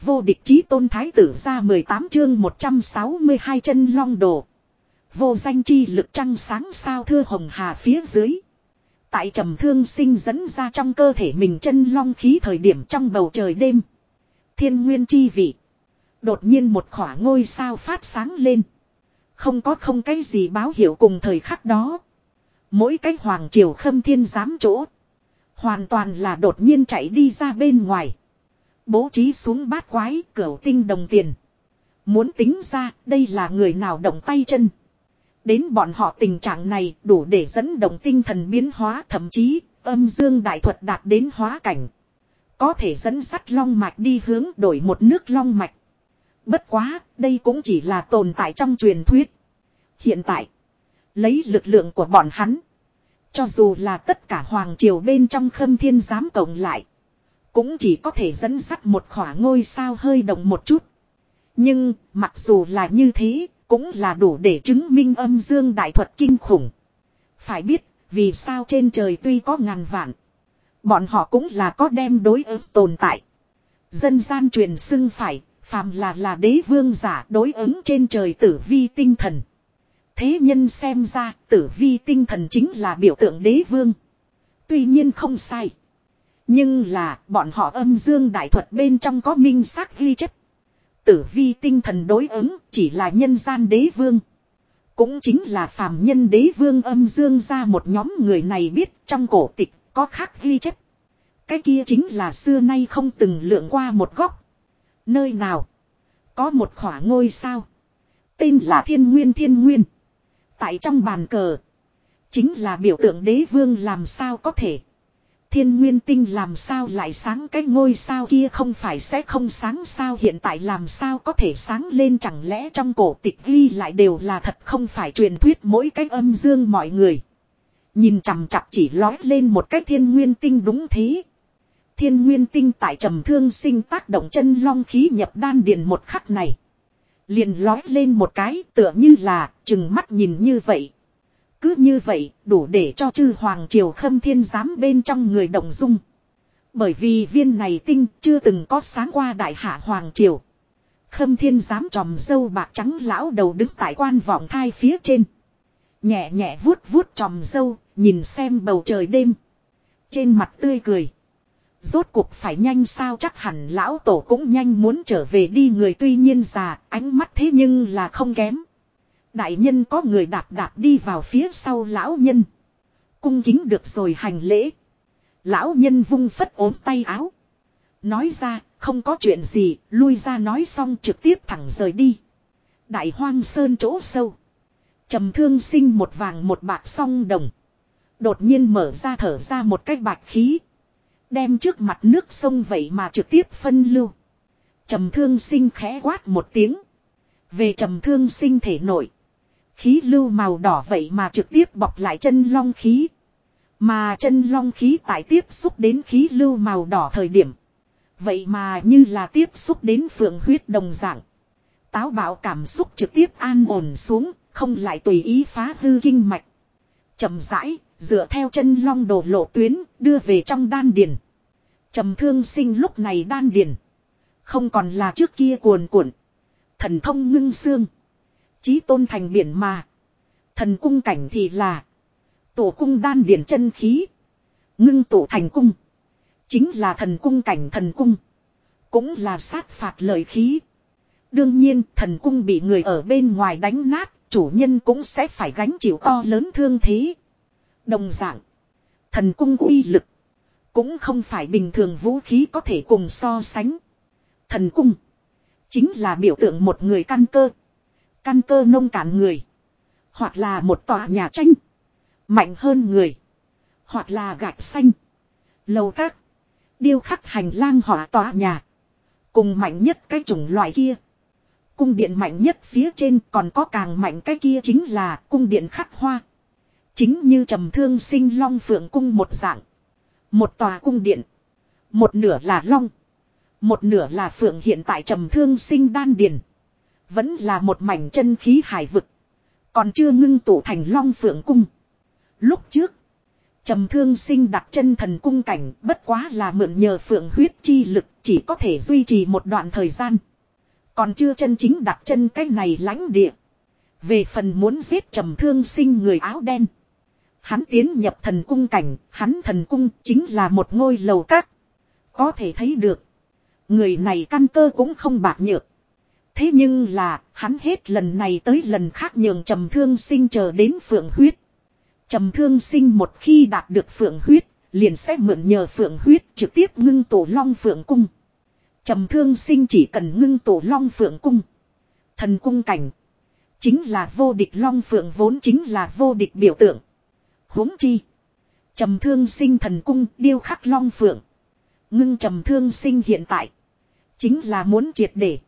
Vô địch chí tôn thái tử ra 18 chương 162 chân long đồ. Vô danh chi lực trăng sáng sao thưa hồng hà phía dưới. Tại trầm thương sinh dẫn ra trong cơ thể mình chân long khí thời điểm trong bầu trời đêm. Thiên nguyên chi vị. Đột nhiên một khỏa ngôi sao phát sáng lên. Không có không cái gì báo hiệu cùng thời khắc đó. Mỗi cái hoàng triều khâm thiên giám chỗ. Hoàn toàn là đột nhiên chạy đi ra bên ngoài. Bố trí xuống bát quái cửa tinh đồng tiền. Muốn tính ra đây là người nào động tay chân. Đến bọn họ tình trạng này đủ để dẫn động tinh thần biến hóa thậm chí âm dương đại thuật đạt đến hóa cảnh. Có thể dẫn sắt long mạch đi hướng đổi một nước long mạch. Bất quá, đây cũng chỉ là tồn tại trong truyền thuyết. Hiện tại, lấy lực lượng của bọn hắn. Cho dù là tất cả hoàng triều bên trong khâm thiên giám cộng lại. Cũng chỉ có thể dẫn dắt một khỏa ngôi sao hơi động một chút. Nhưng, mặc dù là như thế, cũng là đủ để chứng minh âm dương đại thuật kinh khủng. Phải biết, vì sao trên trời tuy có ngàn vạn. Bọn họ cũng là có đem đối ứng tồn tại. Dân gian truyền xưng phải, phàm là là đế vương giả đối ứng trên trời tử vi tinh thần. Thế nhân xem ra, tử vi tinh thần chính là biểu tượng đế vương. Tuy nhiên không sai. Nhưng là, bọn họ âm dương đại thuật bên trong có minh xác ghi chất. Tử vi tinh thần đối ứng chỉ là nhân gian đế vương. Cũng chính là phàm nhân đế vương âm dương ra một nhóm người này biết trong cổ tịch có khác ghi chép. Cái kia chính là xưa nay không từng lượng qua một góc. Nơi nào có một khỏa ngôi sao. Tên là thiên nguyên thiên nguyên. Tại trong bàn cờ. Chính là biểu tượng đế vương làm sao có thể. Thiên nguyên tinh làm sao lại sáng cái ngôi sao kia không phải sẽ không sáng sao hiện tại làm sao có thể sáng lên chẳng lẽ trong cổ tịch ghi lại đều là thật không phải truyền thuyết mỗi cái âm dương mọi người. Nhìn chằm chặp chỉ lói lên một cái thiên nguyên tinh đúng thế. Thiên nguyên tinh tại trầm thương sinh tác động chân long khí nhập đan điền một khắc này. Liền lói lên một cái tựa như là chừng mắt nhìn như vậy cứ như vậy, đủ để cho chư hoàng triều khâm thiên giám bên trong người động dung. Bởi vì viên này tinh chưa từng có sáng qua đại hạ hoàng triều. Khâm thiên giám tròm dâu bạc trắng lão đầu đứng tại quan vọng thai phía trên. Nhẹ nhẹ vuốt vuốt tròm dâu, nhìn xem bầu trời đêm. Trên mặt tươi cười. Rốt cuộc phải nhanh sao chắc hẳn lão tổ cũng nhanh muốn trở về đi người tuy nhiên già, ánh mắt thế nhưng là không kém. Đại nhân có người đạp đạp đi vào phía sau lão nhân. Cung kính được rồi hành lễ. Lão nhân vung phất ốm tay áo. Nói ra, không có chuyện gì, lui ra nói xong trực tiếp thẳng rời đi. Đại hoang sơn chỗ sâu. trầm thương sinh một vàng một bạc song đồng. Đột nhiên mở ra thở ra một cái bạch khí. Đem trước mặt nước sông vậy mà trực tiếp phân lưu. trầm thương sinh khẽ quát một tiếng. Về trầm thương sinh thể nội. Khí lưu màu đỏ vậy mà trực tiếp bọc lại chân long khí. Mà chân long khí tại tiếp xúc đến khí lưu màu đỏ thời điểm. Vậy mà như là tiếp xúc đến phượng huyết đồng dạng. Táo bạo cảm xúc trực tiếp an ổn xuống, không lại tùy ý phá hư kinh mạch. chậm rãi, dựa theo chân long đổ lộ tuyến, đưa về trong đan điền. trầm thương sinh lúc này đan điền. Không còn là trước kia cuồn cuộn. Thần thông ngưng xương. Chí tôn thành biển mà. Thần cung cảnh thì là. Tổ cung đan điển chân khí. Ngưng tổ thành cung. Chính là thần cung cảnh thần cung. Cũng là sát phạt lời khí. Đương nhiên, thần cung bị người ở bên ngoài đánh nát. Chủ nhân cũng sẽ phải gánh chịu to lớn thương thế. Đồng dạng. Thần cung uy lực. Cũng không phải bình thường vũ khí có thể cùng so sánh. Thần cung. Chính là biểu tượng một người căn cơ. Căn cơ nông cạn người. Hoặc là một tòa nhà tranh. Mạnh hơn người. Hoặc là gạch xanh. Lầu các. Điêu khắc hành lang hỏa tòa nhà. Cùng mạnh nhất cái chủng loại kia. Cung điện mạnh nhất phía trên còn có càng mạnh cái kia chính là cung điện khắc hoa. Chính như trầm thương sinh long phượng cung một dạng. Một tòa cung điện. Một nửa là long. Một nửa là phượng hiện tại trầm thương sinh đan điền. Vẫn là một mảnh chân khí hải vực. Còn chưa ngưng tụ thành long phượng cung. Lúc trước. Trầm thương sinh đặt chân thần cung cảnh bất quá là mượn nhờ phượng huyết chi lực chỉ có thể duy trì một đoạn thời gian. Còn chưa chân chính đặt chân cái này lãnh địa. Về phần muốn giết trầm thương sinh người áo đen. Hắn tiến nhập thần cung cảnh, hắn thần cung chính là một ngôi lầu các. Có thể thấy được. Người này căn cơ cũng không bạc nhược. Thế nhưng là, hắn hết lần này tới lần khác nhường trầm thương sinh chờ đến phượng huyết. Trầm thương sinh một khi đạt được phượng huyết, liền sẽ mượn nhờ phượng huyết trực tiếp ngưng tổ long phượng cung. Trầm thương sinh chỉ cần ngưng tổ long phượng cung. Thần cung cảnh. Chính là vô địch long phượng vốn chính là vô địch biểu tượng. huống chi. Trầm thương sinh thần cung điêu khắc long phượng. Ngưng trầm thương sinh hiện tại. Chính là muốn triệt để.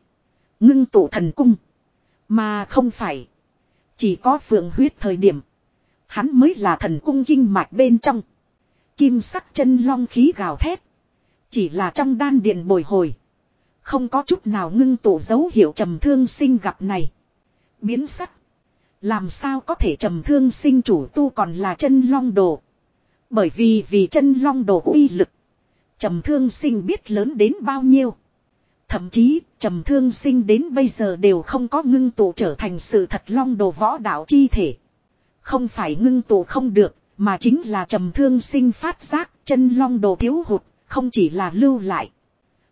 Ngưng tụ thần cung. Mà không phải. Chỉ có phượng huyết thời điểm. Hắn mới là thần cung kinh mạch bên trong. Kim sắc chân long khí gào thét. Chỉ là trong đan điện bồi hồi. Không có chút nào ngưng tụ dấu hiệu trầm thương sinh gặp này. Biến sắc. Làm sao có thể trầm thương sinh chủ tu còn là chân long đồ. Bởi vì vì chân long đồ uy lực. Trầm thương sinh biết lớn đến bao nhiêu. Thậm chí, trầm thương sinh đến bây giờ đều không có ngưng tụ trở thành sự thật long đồ võ đạo chi thể. Không phải ngưng tụ không được, mà chính là trầm thương sinh phát giác chân long đồ thiếu hụt, không chỉ là lưu lại.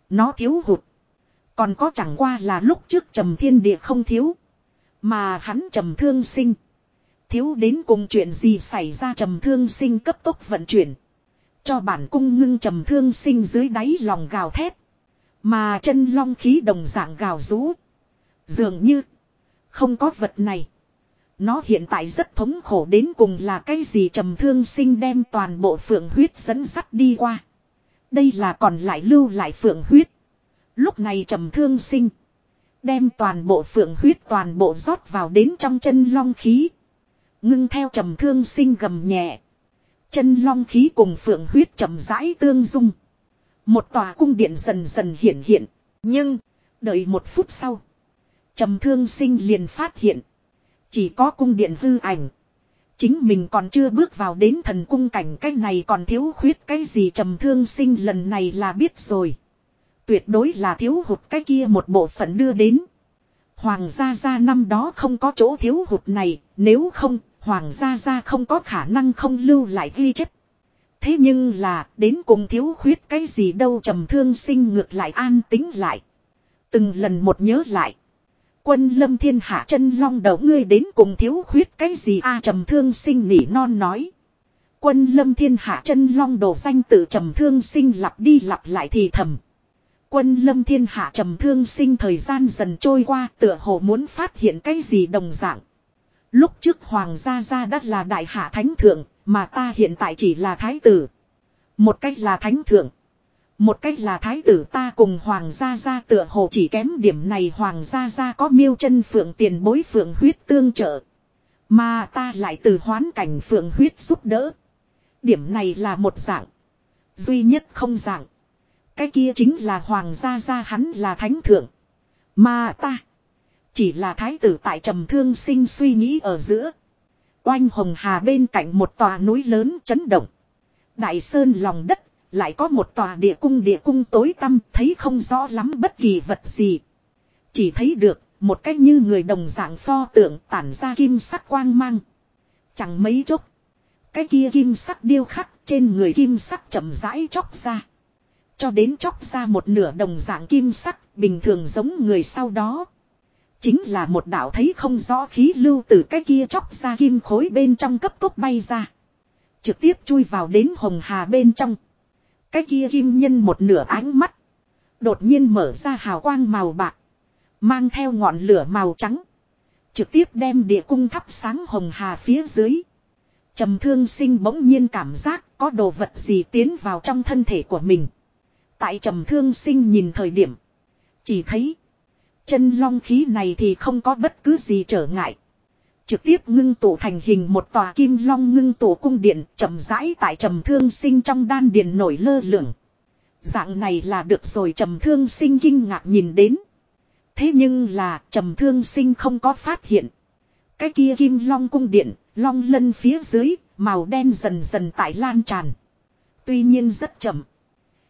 Nó thiếu hụt. Còn có chẳng qua là lúc trước trầm thiên địa không thiếu. Mà hắn trầm thương sinh. Thiếu đến cùng chuyện gì xảy ra trầm thương sinh cấp tốc vận chuyển. Cho bản cung ngưng trầm thương sinh dưới đáy lòng gào thét. Mà chân long khí đồng dạng gào rú. Dường như. Không có vật này. Nó hiện tại rất thống khổ đến cùng là cái gì trầm thương sinh đem toàn bộ phượng huyết dẫn sắt đi qua. Đây là còn lại lưu lại phượng huyết. Lúc này trầm thương sinh. Đem toàn bộ phượng huyết toàn bộ rót vào đến trong chân long khí. Ngưng theo trầm thương sinh gầm nhẹ. Chân long khí cùng phượng huyết chậm rãi tương dung. Một tòa cung điện dần dần hiện hiện. Nhưng, đợi một phút sau. trầm thương sinh liền phát hiện. Chỉ có cung điện hư ảnh. Chính mình còn chưa bước vào đến thần cung cảnh cái này còn thiếu khuyết cái gì trầm thương sinh lần này là biết rồi. Tuyệt đối là thiếu hụt cái kia một bộ phận đưa đến. Hoàng gia gia năm đó không có chỗ thiếu hụt này, nếu không, Hoàng gia gia không có khả năng không lưu lại ghi chất. Thế nhưng là, đến cùng thiếu khuyết cái gì đâu trầm thương sinh ngược lại an tính lại. Từng lần một nhớ lại. Quân lâm thiên hạ chân long đầu ngươi đến cùng thiếu khuyết cái gì a trầm thương sinh nỉ non nói. Quân lâm thiên hạ chân long đồ danh tự trầm thương sinh lặp đi lặp lại thì thầm. Quân lâm thiên hạ trầm thương sinh thời gian dần trôi qua tựa hồ muốn phát hiện cái gì đồng dạng. Lúc trước Hoàng gia gia đã là đại hạ thánh thượng, mà ta hiện tại chỉ là thái tử. Một cách là thánh thượng. Một cách là thái tử ta cùng Hoàng gia gia tựa hồ chỉ kém điểm này Hoàng gia gia có miêu chân phượng tiền bối phượng huyết tương trợ. Mà ta lại từ hoán cảnh phượng huyết giúp đỡ. Điểm này là một dạng. Duy nhất không dạng. Cái kia chính là Hoàng gia gia hắn là thánh thượng. Mà ta. Chỉ là thái tử tại trầm thương sinh suy nghĩ ở giữa. Oanh hồng hà bên cạnh một tòa núi lớn chấn động. Đại sơn lòng đất, lại có một tòa địa cung địa cung tối tăm, thấy không rõ lắm bất kỳ vật gì. Chỉ thấy được, một cách như người đồng dạng pho tượng tản ra kim sắc quang mang. Chẳng mấy chốc. Cái kia kim sắc điêu khắc trên người kim sắc chậm rãi chóc ra. Cho đến chóc ra một nửa đồng dạng kim sắc, bình thường giống người sau đó. Chính là một đạo thấy không rõ khí lưu từ cái kia chóc ra kim khối bên trong cấp tốc bay ra. Trực tiếp chui vào đến hồng hà bên trong. Cái kia kim nhân một nửa ánh mắt. Đột nhiên mở ra hào quang màu bạc. Mang theo ngọn lửa màu trắng. Trực tiếp đem địa cung thắp sáng hồng hà phía dưới. trầm thương sinh bỗng nhiên cảm giác có đồ vật gì tiến vào trong thân thể của mình. Tại trầm thương sinh nhìn thời điểm. Chỉ thấy. Chân long khí này thì không có bất cứ gì trở ngại. Trực tiếp ngưng tụ thành hình một tòa kim long ngưng tụ cung điện chậm rãi tại trầm thương sinh trong đan điện nổi lơ lửng. Dạng này là được rồi trầm thương sinh kinh ngạc nhìn đến. Thế nhưng là trầm thương sinh không có phát hiện. Cái kia kim long cung điện, long lân phía dưới, màu đen dần dần tại lan tràn. Tuy nhiên rất chậm.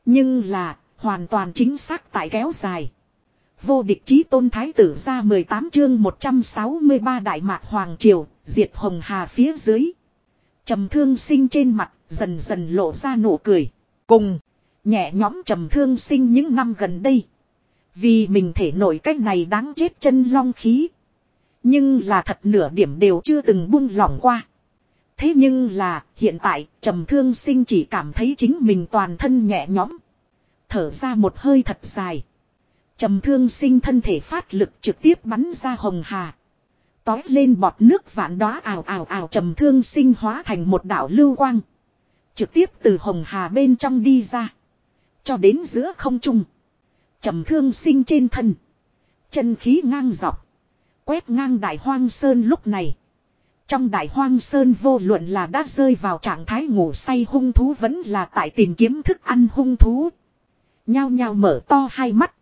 Nhưng là, hoàn toàn chính xác tại kéo dài. Vô địch chí tôn thái tử ra 18 chương 163 đại mạc hoàng triều, diệt hồng hà phía dưới. trầm thương sinh trên mặt, dần dần lộ ra nụ cười. Cùng, nhẹ nhõm trầm thương sinh những năm gần đây. Vì mình thể nổi cách này đáng chết chân long khí. Nhưng là thật nửa điểm đều chưa từng buông lỏng qua. Thế nhưng là, hiện tại, trầm thương sinh chỉ cảm thấy chính mình toàn thân nhẹ nhõm. Thở ra một hơi thật dài. Trầm thương sinh thân thể phát lực trực tiếp bắn ra hồng hà. Tói lên bọt nước vạn đóa ào ào ào trầm thương sinh hóa thành một đảo lưu quang. Trực tiếp từ hồng hà bên trong đi ra. Cho đến giữa không trung. Trầm thương sinh trên thân. Chân khí ngang dọc. Quét ngang đại hoang sơn lúc này. Trong đại hoang sơn vô luận là đã rơi vào trạng thái ngủ say hung thú vẫn là tại tìm kiếm thức ăn hung thú. Nhao nhao mở to hai mắt.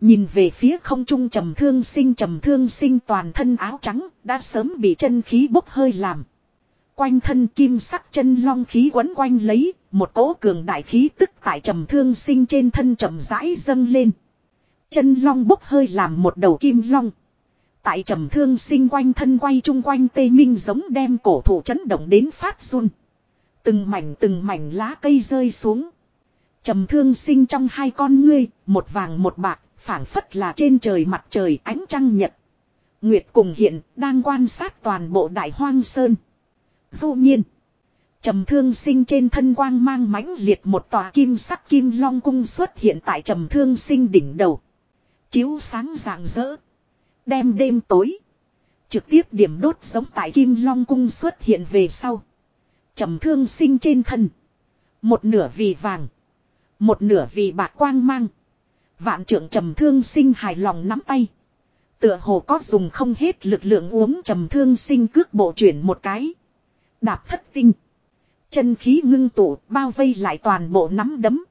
Nhìn về phía không trung trầm thương sinh trầm thương sinh toàn thân áo trắng đã sớm bị chân khí bốc hơi làm. Quanh thân kim sắc chân long khí quấn quanh lấy, một cỗ cường đại khí tức tại trầm thương sinh trên thân trầm rãi dâng lên. Chân long bốc hơi làm một đầu kim long. Tại trầm thương sinh quanh thân quay chung quanh tê minh giống đem cổ thụ chấn động đến phát run. Từng mảnh từng mảnh lá cây rơi xuống. Trầm thương sinh trong hai con ngươi, một vàng một bạc, phảng phất là trên trời mặt trời ánh trăng nhật. Nguyệt cùng hiện, đang quan sát toàn bộ đại hoang sơn. Dù nhiên. Trầm thương sinh trên thân quang mang mãnh liệt một tòa kim sắc kim long cung xuất hiện tại trầm thương sinh đỉnh đầu. Chiếu sáng rạng rỡ. Đem đêm tối. Trực tiếp điểm đốt giống tại kim long cung xuất hiện về sau. Trầm thương sinh trên thân. Một nửa vì vàng. Một nửa vì bạc quang mang. Vạn trưởng trầm thương sinh hài lòng nắm tay. Tựa hồ có dùng không hết lực lượng uống trầm thương sinh cước bộ chuyển một cái. Đạp thất tinh. Chân khí ngưng tụ, bao vây lại toàn bộ nắm đấm.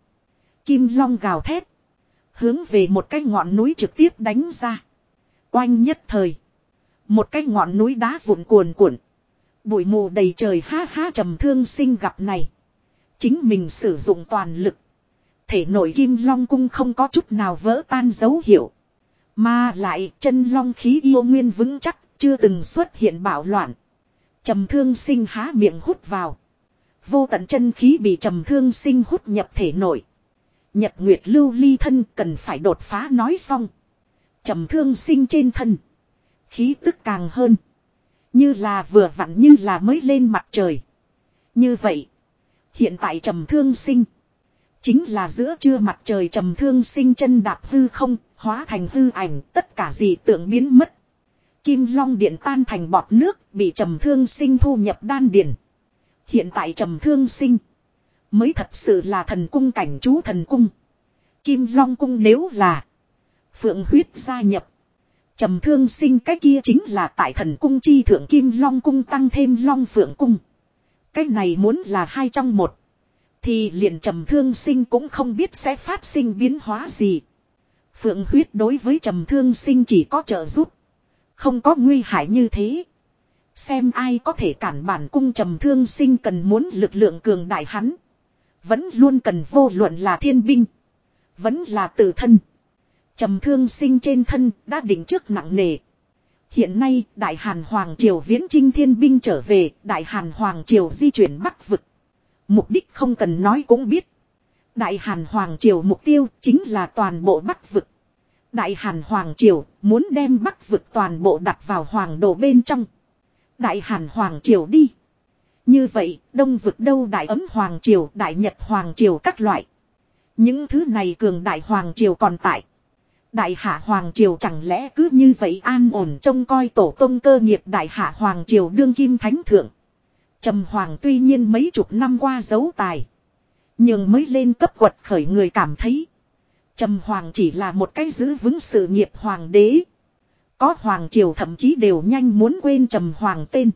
Kim long gào thét. Hướng về một cái ngọn núi trực tiếp đánh ra. Oanh nhất thời. Một cái ngọn núi đá vụn cuồn cuộn. Bụi mù đầy trời ha ha trầm thương sinh gặp này. Chính mình sử dụng toàn lực. Thể nội kim long cung không có chút nào vỡ tan dấu hiệu. Mà lại chân long khí yêu nguyên vững chắc, chưa từng xuất hiện bạo loạn. Trầm thương sinh há miệng hút vào. Vô tận chân khí bị trầm thương sinh hút nhập thể nội. Nhật Nguyệt lưu ly thân cần phải đột phá nói xong. Trầm thương sinh trên thân. Khí tức càng hơn. Như là vừa vặn như là mới lên mặt trời. Như vậy. Hiện tại trầm thương sinh. Chính là giữa trưa mặt trời trầm thương sinh chân đạp hư không, hóa thành hư ảnh, tất cả gì tượng biến mất. Kim long điện tan thành bọt nước, bị trầm thương sinh thu nhập đan điền. Hiện tại trầm thương sinh, mới thật sự là thần cung cảnh chú thần cung. Kim long cung nếu là phượng huyết gia nhập. Trầm thương sinh cái kia chính là tại thần cung chi thượng kim long cung tăng thêm long phượng cung. Cái này muốn là hai trong một. Thì liền trầm thương sinh cũng không biết sẽ phát sinh biến hóa gì. Phượng huyết đối với trầm thương sinh chỉ có trợ giúp. Không có nguy hại như thế. Xem ai có thể cản bản cung trầm thương sinh cần muốn lực lượng cường đại hắn. Vẫn luôn cần vô luận là thiên binh. Vẫn là tự thân. Trầm thương sinh trên thân đã định trước nặng nề. Hiện nay Đại Hàn Hoàng Triều viễn trinh thiên binh trở về, Đại Hàn Hoàng Triều di chuyển bắc vực. Mục đích không cần nói cũng biết. Đại Hàn Hoàng Triều mục tiêu chính là toàn bộ Bắc vực. Đại Hàn Hoàng Triều muốn đem Bắc vực toàn bộ đặt vào Hoàng đồ bên trong. Đại Hàn Hoàng Triều đi. Như vậy, Đông vực đâu Đại Ấm Hoàng Triều, Đại Nhật Hoàng Triều các loại. Những thứ này cường Đại Hoàng Triều còn tại. Đại Hạ Hoàng Triều chẳng lẽ cứ như vậy an ổn trông coi tổ tông cơ nghiệp Đại Hạ Hoàng Triều đương kim thánh thượng. Trầm Hoàng tuy nhiên mấy chục năm qua giấu tài. Nhưng mới lên cấp quật khởi người cảm thấy. Trầm Hoàng chỉ là một cái giữ vững sự nghiệp Hoàng đế. Có Hoàng Triều thậm chí đều nhanh muốn quên Trầm Hoàng tên.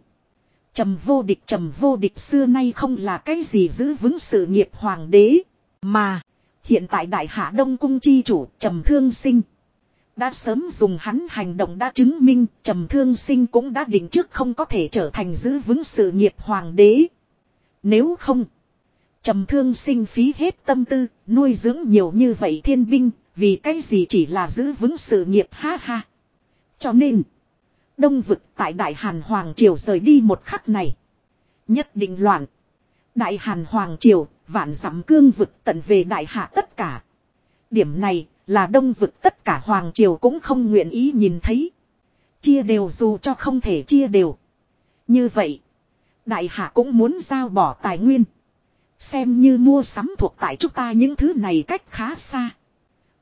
Trầm vô địch trầm vô địch xưa nay không là cái gì giữ vững sự nghiệp Hoàng đế. Mà, hiện tại Đại Hạ Đông Cung chi chủ Trầm Thương Sinh. Đã sớm dùng hắn hành động đã chứng minh trầm thương sinh cũng đã định trước không có thể trở thành giữ vững sự nghiệp hoàng đế. Nếu không. trầm thương sinh phí hết tâm tư, nuôi dưỡng nhiều như vậy thiên binh, vì cái gì chỉ là giữ vững sự nghiệp ha ha. Cho nên. Đông vực tại Đại Hàn Hoàng Triều rời đi một khắc này. Nhất định loạn. Đại Hàn Hoàng Triều, vạn dặm cương vực tận về đại hạ tất cả. Điểm này là đông vực tất cả Hoàng Triều cũng không nguyện ý nhìn thấy. Chia đều dù cho không thể chia đều. Như vậy, đại hạ cũng muốn giao bỏ tài nguyên. Xem như mua sắm thuộc tại chúng ta những thứ này cách khá xa.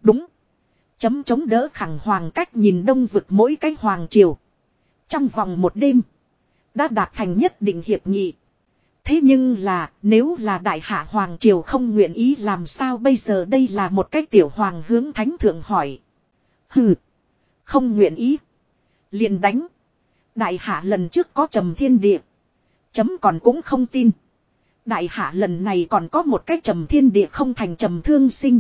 Đúng. Chấm chống đỡ khẳng hoàng cách nhìn đông vực mỗi cái hoàng triều. Trong vòng một đêm. Đã đạt thành nhất định hiệp nghị. Thế nhưng là, nếu là đại hạ hoàng triều không nguyện ý làm sao bây giờ đây là một cách tiểu hoàng hướng thánh thượng hỏi. Hừ. Không nguyện ý. liền đánh. Đại hạ lần trước có trầm thiên địa. Chấm còn cũng không tin. Đại hạ lần này còn có một cách trầm thiên địa không thành trầm thương sinh.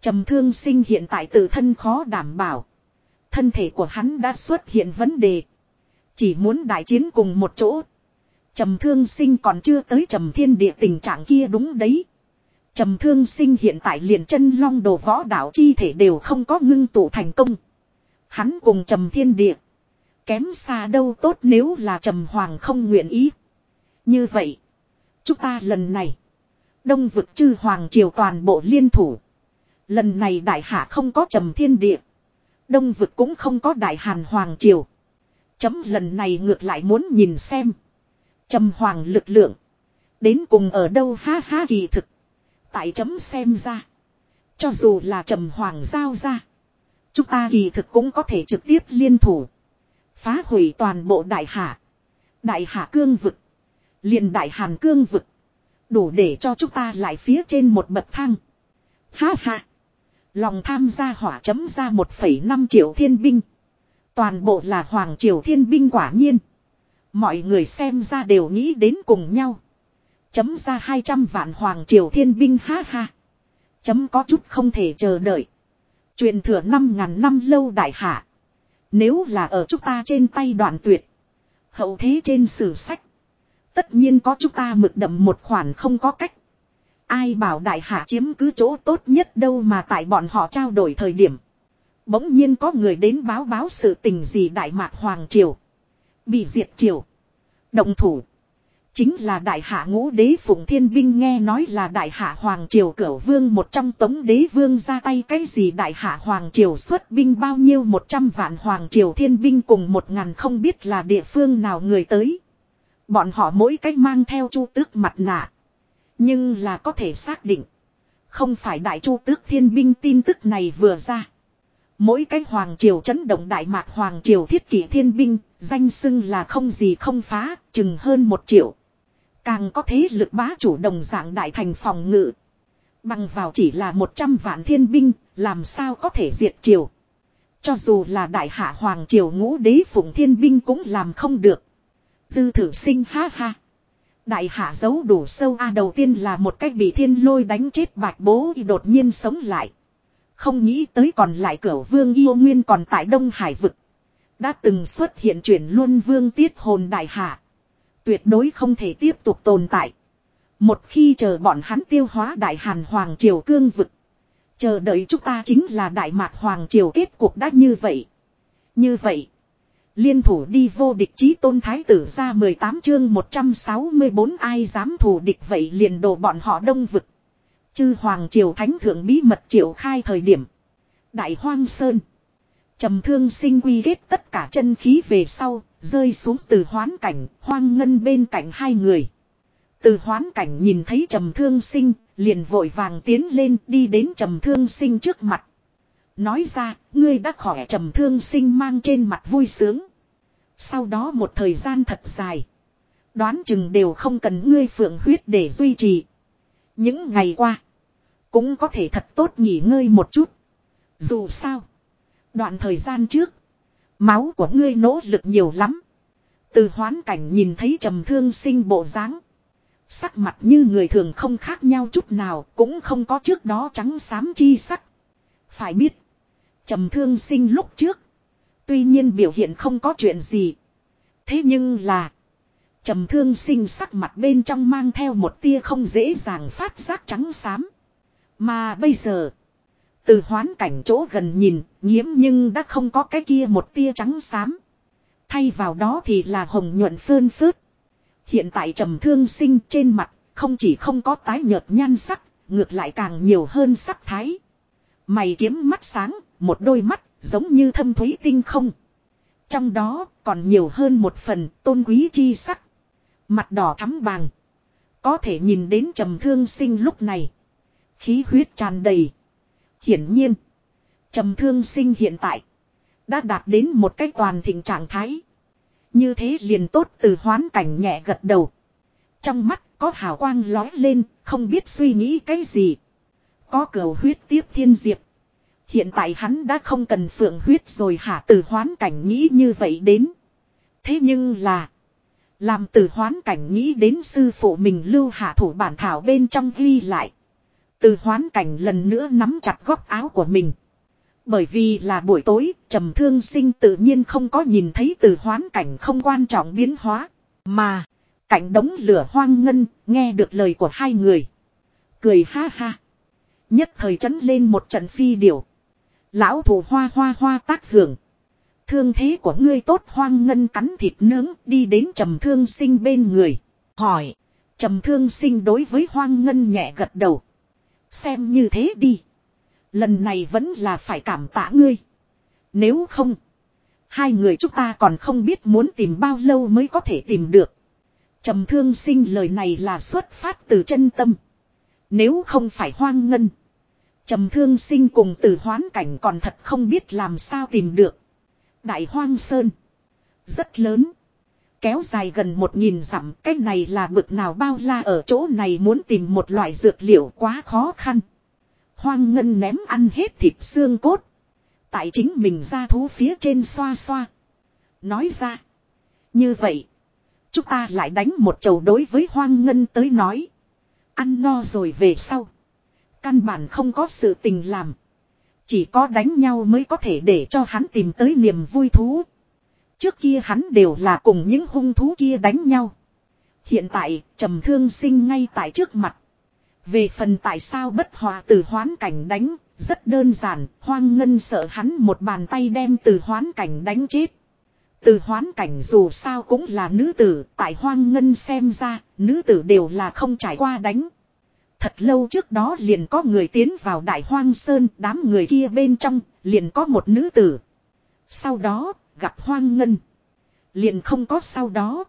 Trầm thương sinh hiện tại tự thân khó đảm bảo. Thân thể của hắn đã xuất hiện vấn đề. Chỉ muốn đại chiến cùng một chỗ. Trầm thương sinh còn chưa tới trầm thiên địa tình trạng kia đúng đấy. Trầm thương sinh hiện tại liền chân long đồ võ đạo chi thể đều không có ngưng tụ thành công. Hắn cùng trầm thiên địa. Kém xa đâu tốt nếu là trầm hoàng không nguyện ý. Như vậy. Chúng ta lần này. Đông vực chư hoàng triều toàn bộ liên thủ. Lần này đại hạ không có trầm thiên địa. Đông vực cũng không có đại hàn hoàng triều. Chấm lần này ngược lại muốn nhìn xem. Trầm hoàng lực lượng. Đến cùng ở đâu ha ha kỳ thực. Tại chấm xem ra. Cho dù là trầm hoàng giao ra. Chúng ta kỳ thực cũng có thể trực tiếp liên thủ. Phá hủy toàn bộ đại hạ. Đại hạ cương vực. liền đại hàn cương vực. Đủ để cho chúng ta lại phía trên một bậc thang. Ha ha. Lòng tham gia hỏa chấm ra 1,5 triệu thiên binh. Toàn bộ là hoàng triều thiên binh quả nhiên. Mọi người xem ra đều nghĩ đến cùng nhau. Chấm ra 200 vạn hoàng triều thiên binh, ha ha. Chấm có chút không thể chờ đợi. Truyền thừa 5.000 năm lâu đại hạ. Nếu là ở chúng ta trên tay đoạn tuyệt. Hậu thế trên sử sách. Tất nhiên có chúng ta mực đậm một khoản không có cách. Ai bảo đại hạ chiếm cứ chỗ tốt nhất đâu mà tại bọn họ trao đổi thời điểm. Bỗng nhiên có người đến báo báo sự tình gì đại mạc hoàng triều. Bị diệt triều. Động thủ. Chính là đại hạ ngũ đế phụng thiên binh nghe nói là đại hạ hoàng triều cửu vương một trong tống đế vương ra tay cái gì đại hạ hoàng triều xuất binh bao nhiêu một trăm vạn hoàng triều thiên binh cùng một ngàn không biết là địa phương nào người tới. Bọn họ mỗi cách mang theo chu tước mặt nạ. Nhưng là có thể xác định. Không phải đại chu tước thiên binh tin tức này vừa ra. Mỗi cái hoàng triều chấn động đại mạc hoàng triều thiết kỷ thiên binh, danh xưng là không gì không phá, chừng hơn một triệu. Càng có thế lực bá chủ đồng dạng đại thành phòng ngự. Bằng vào chỉ là 100 vạn thiên binh, làm sao có thể diệt triều. Cho dù là đại hạ hoàng triều ngũ đế phụng thiên binh cũng làm không được. Dư thử sinh ha ha. Đại hạ giấu đủ sâu a đầu tiên là một cách bị thiên lôi đánh chết bạch bố đột nhiên sống lại. Không nghĩ tới còn lại cửa vương yêu nguyên còn tại Đông Hải vực. Đã từng xuất hiện chuyển luôn vương tiết hồn đại hạ. Tuyệt đối không thể tiếp tục tồn tại. Một khi chờ bọn hắn tiêu hóa đại hàn hoàng triều cương vực. Chờ đợi chúng ta chính là đại mạc hoàng triều kết cuộc đã như vậy. Như vậy. Liên thủ đi vô địch chí tôn thái tử ra 18 chương 164 ai dám thủ địch vậy liền đồ bọn họ đông vực. Chư Hoàng Triều Thánh Thượng bí mật triệu khai thời điểm. Đại Hoang Sơn trầm thương sinh quy ghét tất cả chân khí về sau, rơi xuống từ hoán cảnh, hoang ngân bên cạnh hai người. Từ hoán cảnh nhìn thấy trầm thương sinh, liền vội vàng tiến lên đi đến trầm thương sinh trước mặt. Nói ra, ngươi đã khỏi trầm thương sinh mang trên mặt vui sướng. Sau đó một thời gian thật dài. Đoán chừng đều không cần ngươi phượng huyết để duy trì. Những ngày qua. Cũng có thể thật tốt nghỉ ngơi một chút. Dù sao. Đoạn thời gian trước. Máu của ngươi nỗ lực nhiều lắm. Từ hoán cảnh nhìn thấy trầm thương sinh bộ dáng Sắc mặt như người thường không khác nhau chút nào. Cũng không có trước đó trắng xám chi sắc. Phải biết. Trầm thương sinh lúc trước. Tuy nhiên biểu hiện không có chuyện gì. Thế nhưng là. trầm thương sinh sắc mặt bên trong mang theo một tia không dễ dàng phát giác trắng xám. Mà bây giờ, từ hoán cảnh chỗ gần nhìn, nhiễm nhưng đã không có cái kia một tia trắng xám. Thay vào đó thì là hồng nhuận phơn phớt. Hiện tại trầm thương sinh trên mặt, không chỉ không có tái nhợt nhan sắc, ngược lại càng nhiều hơn sắc thái. Mày kiếm mắt sáng, một đôi mắt, giống như thâm thúy tinh không. Trong đó, còn nhiều hơn một phần tôn quý chi sắc. Mặt đỏ thắm vàng. Có thể nhìn đến trầm thương sinh lúc này. Khí huyết tràn đầy. Hiển nhiên. Trầm thương sinh hiện tại. Đã đạt đến một cái toàn thịnh trạng thái. Như thế liền tốt từ hoán cảnh nhẹ gật đầu. Trong mắt có hào quang lói lên, không biết suy nghĩ cái gì. Có cầu huyết tiếp thiên diệp. Hiện tại hắn đã không cần phượng huyết rồi hả từ hoán cảnh nghĩ như vậy đến. Thế nhưng là. Làm từ hoán cảnh nghĩ đến sư phụ mình lưu hạ thủ bản thảo bên trong ghi lại. Từ hoán cảnh lần nữa nắm chặt góc áo của mình. Bởi vì là buổi tối, trầm thương sinh tự nhiên không có nhìn thấy từ hoán cảnh không quan trọng biến hóa. Mà, cảnh đống lửa hoang ngân, nghe được lời của hai người. Cười ha ha. Nhất thời chấn lên một trận phi điểu. Lão thủ hoa hoa hoa tác hưởng. Thương thế của ngươi tốt hoang ngân cắn thịt nướng đi đến trầm thương sinh bên người. Hỏi. Trầm thương sinh đối với hoang ngân nhẹ gật đầu. Xem như thế đi. Lần này vẫn là phải cảm tạ ngươi. Nếu không. Hai người chúng ta còn không biết muốn tìm bao lâu mới có thể tìm được. Trầm thương sinh lời này là xuất phát từ chân tâm. Nếu không phải hoang ngân. Trầm thương sinh cùng từ hoán cảnh còn thật không biết làm sao tìm được. Đại hoang sơn. Rất lớn. Kéo dài gần một nghìn dặm. Cái này là bực nào bao la ở chỗ này muốn tìm một loại dược liệu quá khó khăn. Hoang ngân ném ăn hết thịt xương cốt. Tại chính mình ra thú phía trên xoa xoa. Nói ra. Như vậy. Chúng ta lại đánh một chầu đối với hoang ngân tới nói. Ăn no rồi về sau. Căn bản không có sự tình làm. Chỉ có đánh nhau mới có thể để cho hắn tìm tới niềm vui thú. Trước kia hắn đều là cùng những hung thú kia đánh nhau. Hiện tại, trầm thương sinh ngay tại trước mặt. Về phần tại sao bất hòa từ hoán cảnh đánh, rất đơn giản, hoang ngân sợ hắn một bàn tay đem từ hoán cảnh đánh chết. Từ hoán cảnh dù sao cũng là nữ tử, tại hoang ngân xem ra, nữ tử đều là không trải qua đánh. Thật lâu trước đó liền có người tiến vào đại hoang sơn, đám người kia bên trong, liền có một nữ tử. Sau đó, gặp hoang ngân. Liền không có sau đó.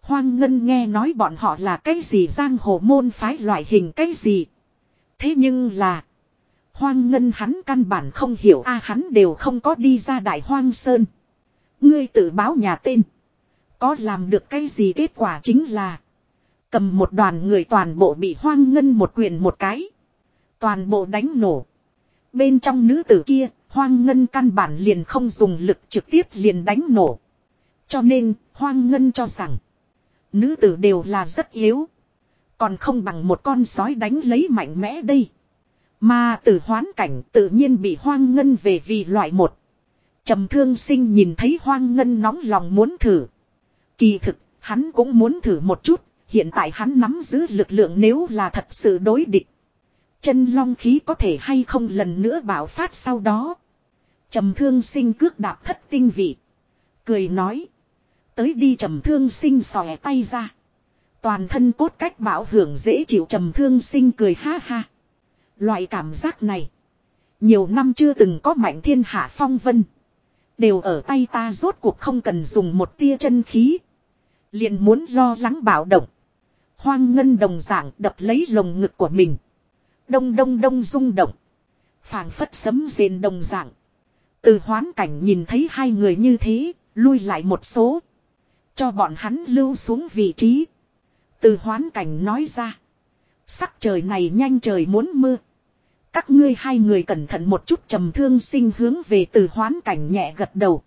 Hoang ngân nghe nói bọn họ là cái gì giang hồ môn phái loại hình cái gì. Thế nhưng là. Hoang ngân hắn căn bản không hiểu a hắn đều không có đi ra đại hoang sơn. Ngươi tự báo nhà tên. Có làm được cái gì kết quả chính là. Cầm một đoàn người toàn bộ bị hoang ngân một quyền một cái. Toàn bộ đánh nổ. Bên trong nữ tử kia, hoang ngân căn bản liền không dùng lực trực tiếp liền đánh nổ. Cho nên, hoang ngân cho rằng, nữ tử đều là rất yếu. Còn không bằng một con sói đánh lấy mạnh mẽ đây. Mà tử hoán cảnh tự nhiên bị hoang ngân về vì loại một. trầm thương sinh nhìn thấy hoang ngân nóng lòng muốn thử. Kỳ thực, hắn cũng muốn thử một chút, hiện tại hắn nắm giữ lực lượng nếu là thật sự đối địch. Chân long khí có thể hay không lần nữa bảo phát sau đó trầm thương sinh cước đạp thất tinh vị. Cười nói. Tới đi trầm thương sinh xòe tay ra. Toàn thân cốt cách bảo hưởng dễ chịu trầm thương sinh cười ha ha. Loại cảm giác này. Nhiều năm chưa từng có mạnh thiên hạ phong vân. Đều ở tay ta rốt cuộc không cần dùng một tia chân khí. Liền muốn lo lắng bảo động. Hoang ngân đồng dạng đập lấy lồng ngực của mình. Đông đông đông rung động. phảng phất sấm rền đồng dạng. Từ hoán cảnh nhìn thấy hai người như thế, lui lại một số. Cho bọn hắn lưu xuống vị trí. Từ hoán cảnh nói ra. Sắc trời này nhanh trời muốn mưa. Các ngươi hai người cẩn thận một chút trầm thương sinh hướng về từ hoán cảnh nhẹ gật đầu.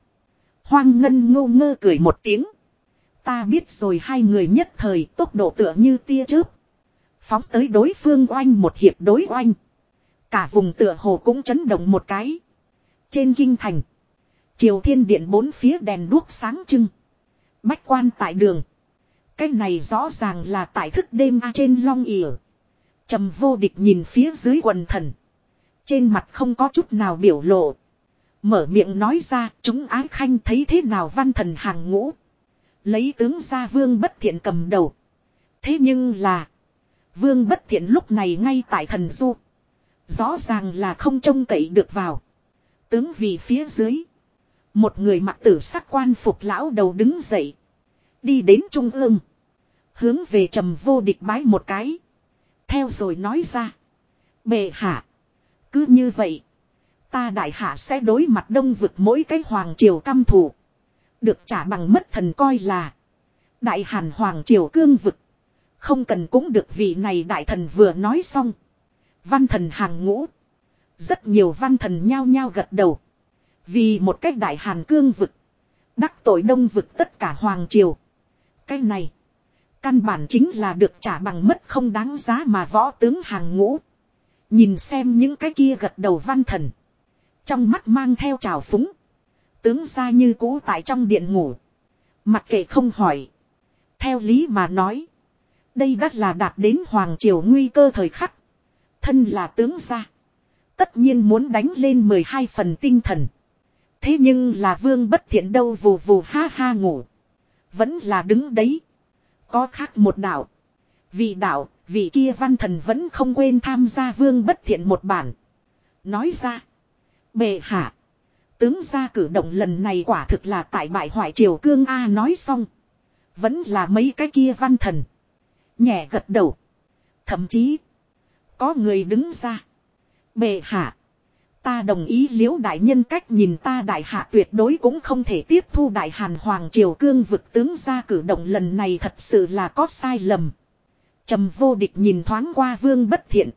Hoang ngân ngô ngơ cười một tiếng. Ta biết rồi hai người nhất thời tốc độ tựa như tia chớp. Phóng tới đối phương oanh một hiệp đối oanh. Cả vùng tựa hồ cũng chấn động một cái. Trên kinh thành. Triều thiên điện bốn phía đèn đuốc sáng trưng. Bách quan tại đường. Cái này rõ ràng là tại thức đêm a trên long ỉa. Trầm vô địch nhìn phía dưới quần thần. Trên mặt không có chút nào biểu lộ. Mở miệng nói ra, chúng ái khanh thấy thế nào văn thần hàng ngũ. Lấy tướng ra vương bất thiện cầm đầu. Thế nhưng là. Vương bất thiện lúc này ngay tại thần du. Rõ ràng là không trông cậy được vào. Tướng vì phía dưới. Một người mặc tử sắc quan phục lão đầu đứng dậy. Đi đến trung ương. Hướng về trầm vô địch bái một cái. Theo rồi nói ra. Bệ hạ. Cứ như vậy. Ta đại hạ sẽ đối mặt đông vực mỗi cái hoàng triều căm thủ Được trả bằng mất thần coi là. Đại hàn hoàng triều cương vực. Không cần cũng được vị này đại thần vừa nói xong. Văn thần hàng ngũ. Rất nhiều văn thần nhao nhao gật đầu. Vì một cách đại hàn cương vực. Đắc tội đông vực tất cả hoàng triều. Cái này. Căn bản chính là được trả bằng mất không đáng giá mà võ tướng hàng ngũ. Nhìn xem những cái kia gật đầu văn thần. Trong mắt mang theo trào phúng. Tướng ra như cũ tại trong điện ngủ. Mặc kệ không hỏi. Theo lý mà nói. Đây đắt là đạt đến hoàng triều nguy cơ thời khắc. Thân là tướng gia. Tất nhiên muốn đánh lên 12 phần tinh thần. Thế nhưng là vương bất thiện đâu vù vù ha ha ngủ. Vẫn là đứng đấy. Có khác một đạo. Vị đạo, vị kia văn thần vẫn không quên tham gia vương bất thiện một bản. Nói ra. Bệ hạ. Tướng gia cử động lần này quả thực là tại bại hoại triều cương A nói xong. Vẫn là mấy cái kia văn thần. Nhẹ gật đầu. Thậm chí. Có người đứng ra. Bệ hạ. Ta đồng ý liễu đại nhân cách nhìn ta đại hạ tuyệt đối cũng không thể tiếp thu đại hàn hoàng triều cương vực tướng ra cử động lần này thật sự là có sai lầm. trầm vô địch nhìn thoáng qua vương bất thiện.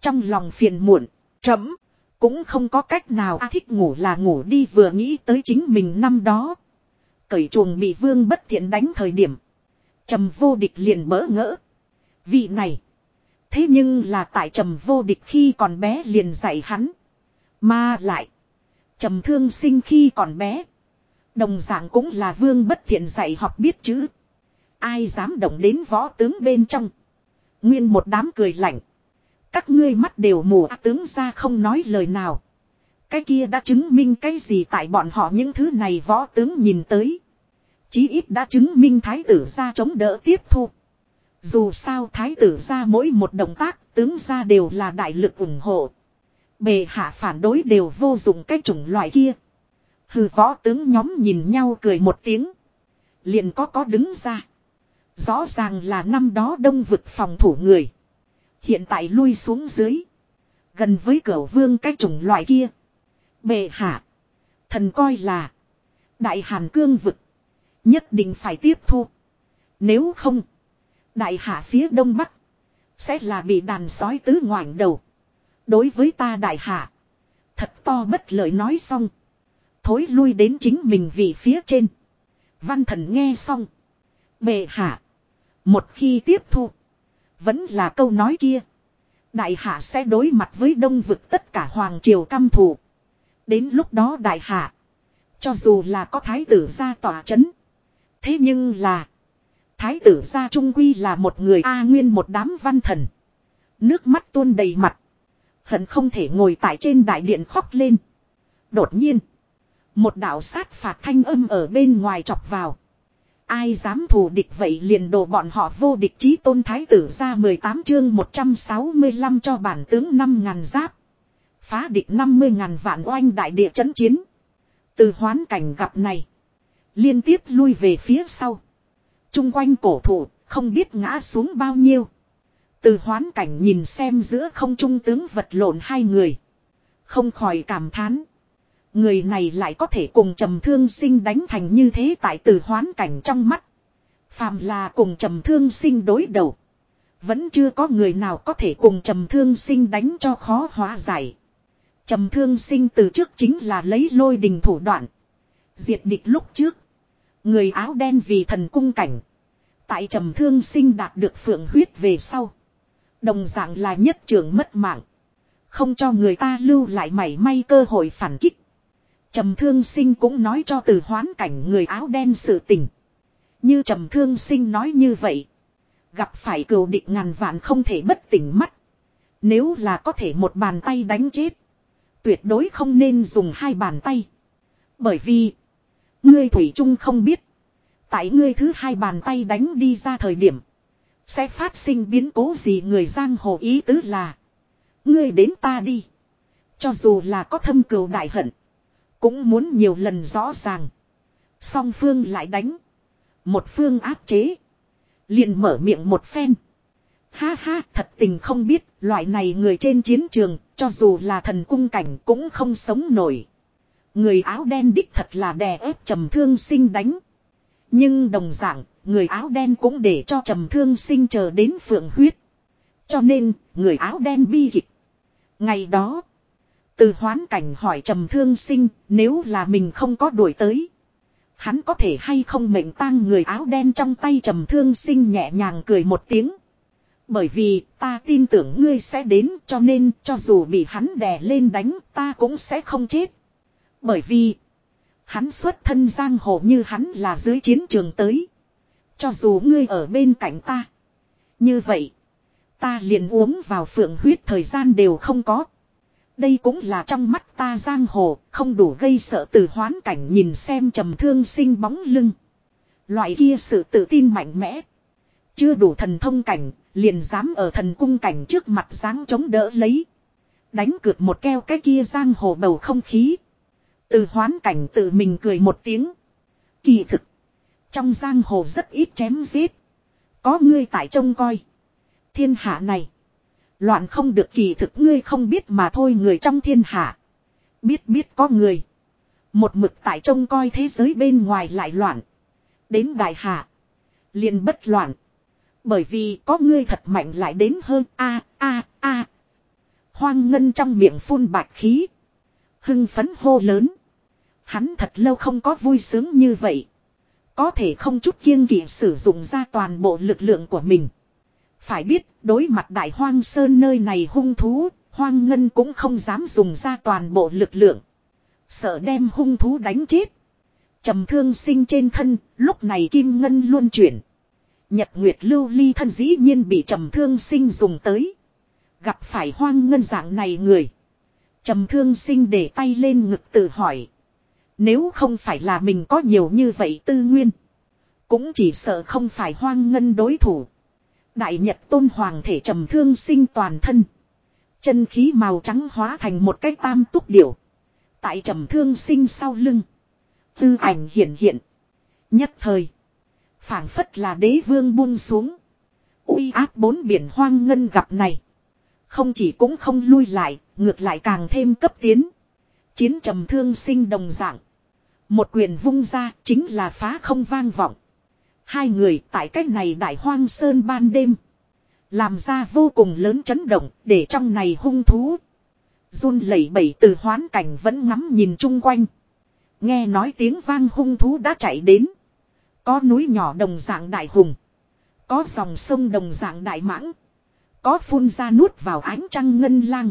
Trong lòng phiền muộn, trẫm cũng không có cách nào a thích ngủ là ngủ đi vừa nghĩ tới chính mình năm đó. Cởi chuồng bị vương bất thiện đánh thời điểm. trầm vô địch liền bỡ ngỡ. Vị này. Thế nhưng là tại trầm vô địch khi còn bé liền dạy hắn. Mà lại. trầm thương sinh khi còn bé. Đồng dạng cũng là vương bất thiện dạy học biết chữ. Ai dám động đến võ tướng bên trong. Nguyên một đám cười lạnh. Các ngươi mắt đều mù à, tướng ra không nói lời nào. Cái kia đã chứng minh cái gì tại bọn họ những thứ này võ tướng nhìn tới. Chí ít đã chứng minh thái tử ra chống đỡ tiếp thu. Dù sao thái tử ra mỗi một động tác, tướng ra đều là đại lực ủng hộ. Bề hạ phản đối đều vô dụng cái chủng loại kia. Hừ, võ tướng nhóm nhìn nhau cười một tiếng. Liền có có đứng ra. Rõ ràng là năm đó đông vực phòng thủ người. Hiện tại lui xuống dưới. Gần với cửa vương cái chủng loại kia. Bệ hạ. Thần coi là. Đại hàn cương vực. Nhất định phải tiếp thu. Nếu không. Đại hạ phía đông bắc. Sẽ là bị đàn sói tứ ngoảnh đầu. Đối với ta đại hạ. Thật to bất lợi nói xong. Thối lui đến chính mình vì phía trên. Văn thần nghe xong. Bệ hạ. Một khi tiếp thu. Vẫn là câu nói kia. Đại hạ sẽ đối mặt với đông vực tất cả hoàng triều căm thù. Đến lúc đó đại hạ. Cho dù là có thái tử ra tòa chấn. Thế nhưng là. Thái tử gia trung quy là một người A nguyên một đám văn thần. Nước mắt tuôn đầy mặt. Hận không thể ngồi tại trên đại điện khóc lên. Đột nhiên. Một đạo sát phạt thanh âm ở bên ngoài chọc vào. Ai dám thù địch vậy liền đồ bọn họ vô địch chí tôn thái tử ra 18 chương 165 cho bản tướng 5 ngàn giáp. Phá địch 50 ngàn vạn oanh đại địa chấn chiến. Từ hoán cảnh gặp này. Liên tiếp lui về phía sau. Trung quanh cổ thụ, không biết ngã xuống bao nhiêu. Từ hoán cảnh nhìn xem giữa không trung tướng vật lộn hai người. Không khỏi cảm thán. Người này lại có thể cùng trầm thương sinh đánh thành như thế tại từ hoán cảnh trong mắt. Phàm là cùng trầm thương sinh đối đầu. Vẫn chưa có người nào có thể cùng trầm thương sinh đánh cho khó hóa giải. Trầm thương sinh từ trước chính là lấy lôi đình thủ đoạn. Diệt địch lúc trước. Người áo đen vì thần cung cảnh. Tại trầm thương sinh đạt được phượng huyết về sau. Đồng dạng là nhất trưởng mất mạng. Không cho người ta lưu lại mảy may cơ hội phản kích. Trầm thương sinh cũng nói cho từ hoán cảnh người áo đen sự tình. Như trầm thương sinh nói như vậy. Gặp phải cừu địch ngàn vạn không thể bất tỉnh mắt. Nếu là có thể một bàn tay đánh chết. Tuyệt đối không nên dùng hai bàn tay. Bởi vì. Ngươi Thủy Trung không biết. Tại ngươi thứ hai bàn tay đánh đi ra thời điểm. Sẽ phát sinh biến cố gì người giang hồ ý tứ là. Ngươi đến ta đi. Cho dù là có thâm cừu đại hận. Cũng muốn nhiều lần rõ ràng. Song phương lại đánh. Một phương áp chế. Liền mở miệng một phen. Ha ha, thật tình không biết, loại này người trên chiến trường, cho dù là thần cung cảnh cũng không sống nổi. Người áo đen đích thật là đè ép trầm thương sinh đánh. Nhưng đồng dạng, người áo đen cũng để cho trầm thương sinh chờ đến phượng huyết. Cho nên, người áo đen bi kịch. Ngày đó. Từ hoán cảnh hỏi trầm thương sinh, nếu là mình không có đuổi tới. Hắn có thể hay không mệnh tang người áo đen trong tay trầm thương sinh nhẹ nhàng cười một tiếng. Bởi vì, ta tin tưởng ngươi sẽ đến, cho nên cho dù bị hắn đè lên đánh, ta cũng sẽ không chết. Bởi vì hắn xuất thân giang hồ như hắn là dưới chiến trường tới. Cho dù ngươi ở bên cạnh ta. Như vậy ta liền uống vào phượng huyết thời gian đều không có. Đây cũng là trong mắt ta giang hồ, không đủ gây sợ từ hoán cảnh nhìn xem trầm thương sinh bóng lưng. Loại kia sự tự tin mạnh mẽ. Chưa đủ thần thông cảnh, liền dám ở thần cung cảnh trước mặt dáng chống đỡ lấy. Đánh cược một keo cái kia giang hồ bầu không khí. Từ hoán cảnh tự mình cười một tiếng. Kỳ thực. Trong giang hồ rất ít chém giết. Có ngươi tại trông coi. Thiên hạ này. Loạn không được kỳ thực ngươi không biết mà thôi người trong thiên hạ. Biết biết có người. Một mực tại trông coi thế giới bên ngoài lại loạn. Đến đại hạ. liền bất loạn. Bởi vì có ngươi thật mạnh lại đến hơn a a a. Hoang ngân trong miệng phun bạch khí. Hưng phấn hô lớn. Hắn thật lâu không có vui sướng như vậy. Có thể không chút kiêng kỵ sử dụng ra toàn bộ lực lượng của mình. Phải biết, đối mặt đại hoang sơn nơi này hung thú, hoang ngân cũng không dám dùng ra toàn bộ lực lượng. Sợ đem hung thú đánh chết. trầm thương sinh trên thân, lúc này kim ngân luôn chuyển. Nhật Nguyệt lưu ly thân dĩ nhiên bị trầm thương sinh dùng tới. Gặp phải hoang ngân dạng này người. Trầm thương sinh để tay lên ngực tự hỏi. Nếu không phải là mình có nhiều như vậy tư nguyên. Cũng chỉ sợ không phải hoang ngân đối thủ. Đại Nhật tôn hoàng thể trầm thương sinh toàn thân. Chân khí màu trắng hóa thành một cái tam túc điểu. Tại trầm thương sinh sau lưng. Tư ảnh hiện hiện. Nhất thời. phảng phất là đế vương buông xuống. uy áp bốn biển hoang ngân gặp này. Không chỉ cũng không lui lại, ngược lại càng thêm cấp tiến. Chiến trầm thương sinh đồng dạng. Một quyền vung ra chính là phá không vang vọng. Hai người tại cách này đại hoang sơn ban đêm. Làm ra vô cùng lớn chấn động để trong này hung thú. run lẩy bẩy từ hoán cảnh vẫn ngắm nhìn chung quanh. Nghe nói tiếng vang hung thú đã chạy đến. Có núi nhỏ đồng dạng đại hùng. Có dòng sông đồng dạng đại mãng. Có phun ra nuốt vào ánh trăng ngân lang.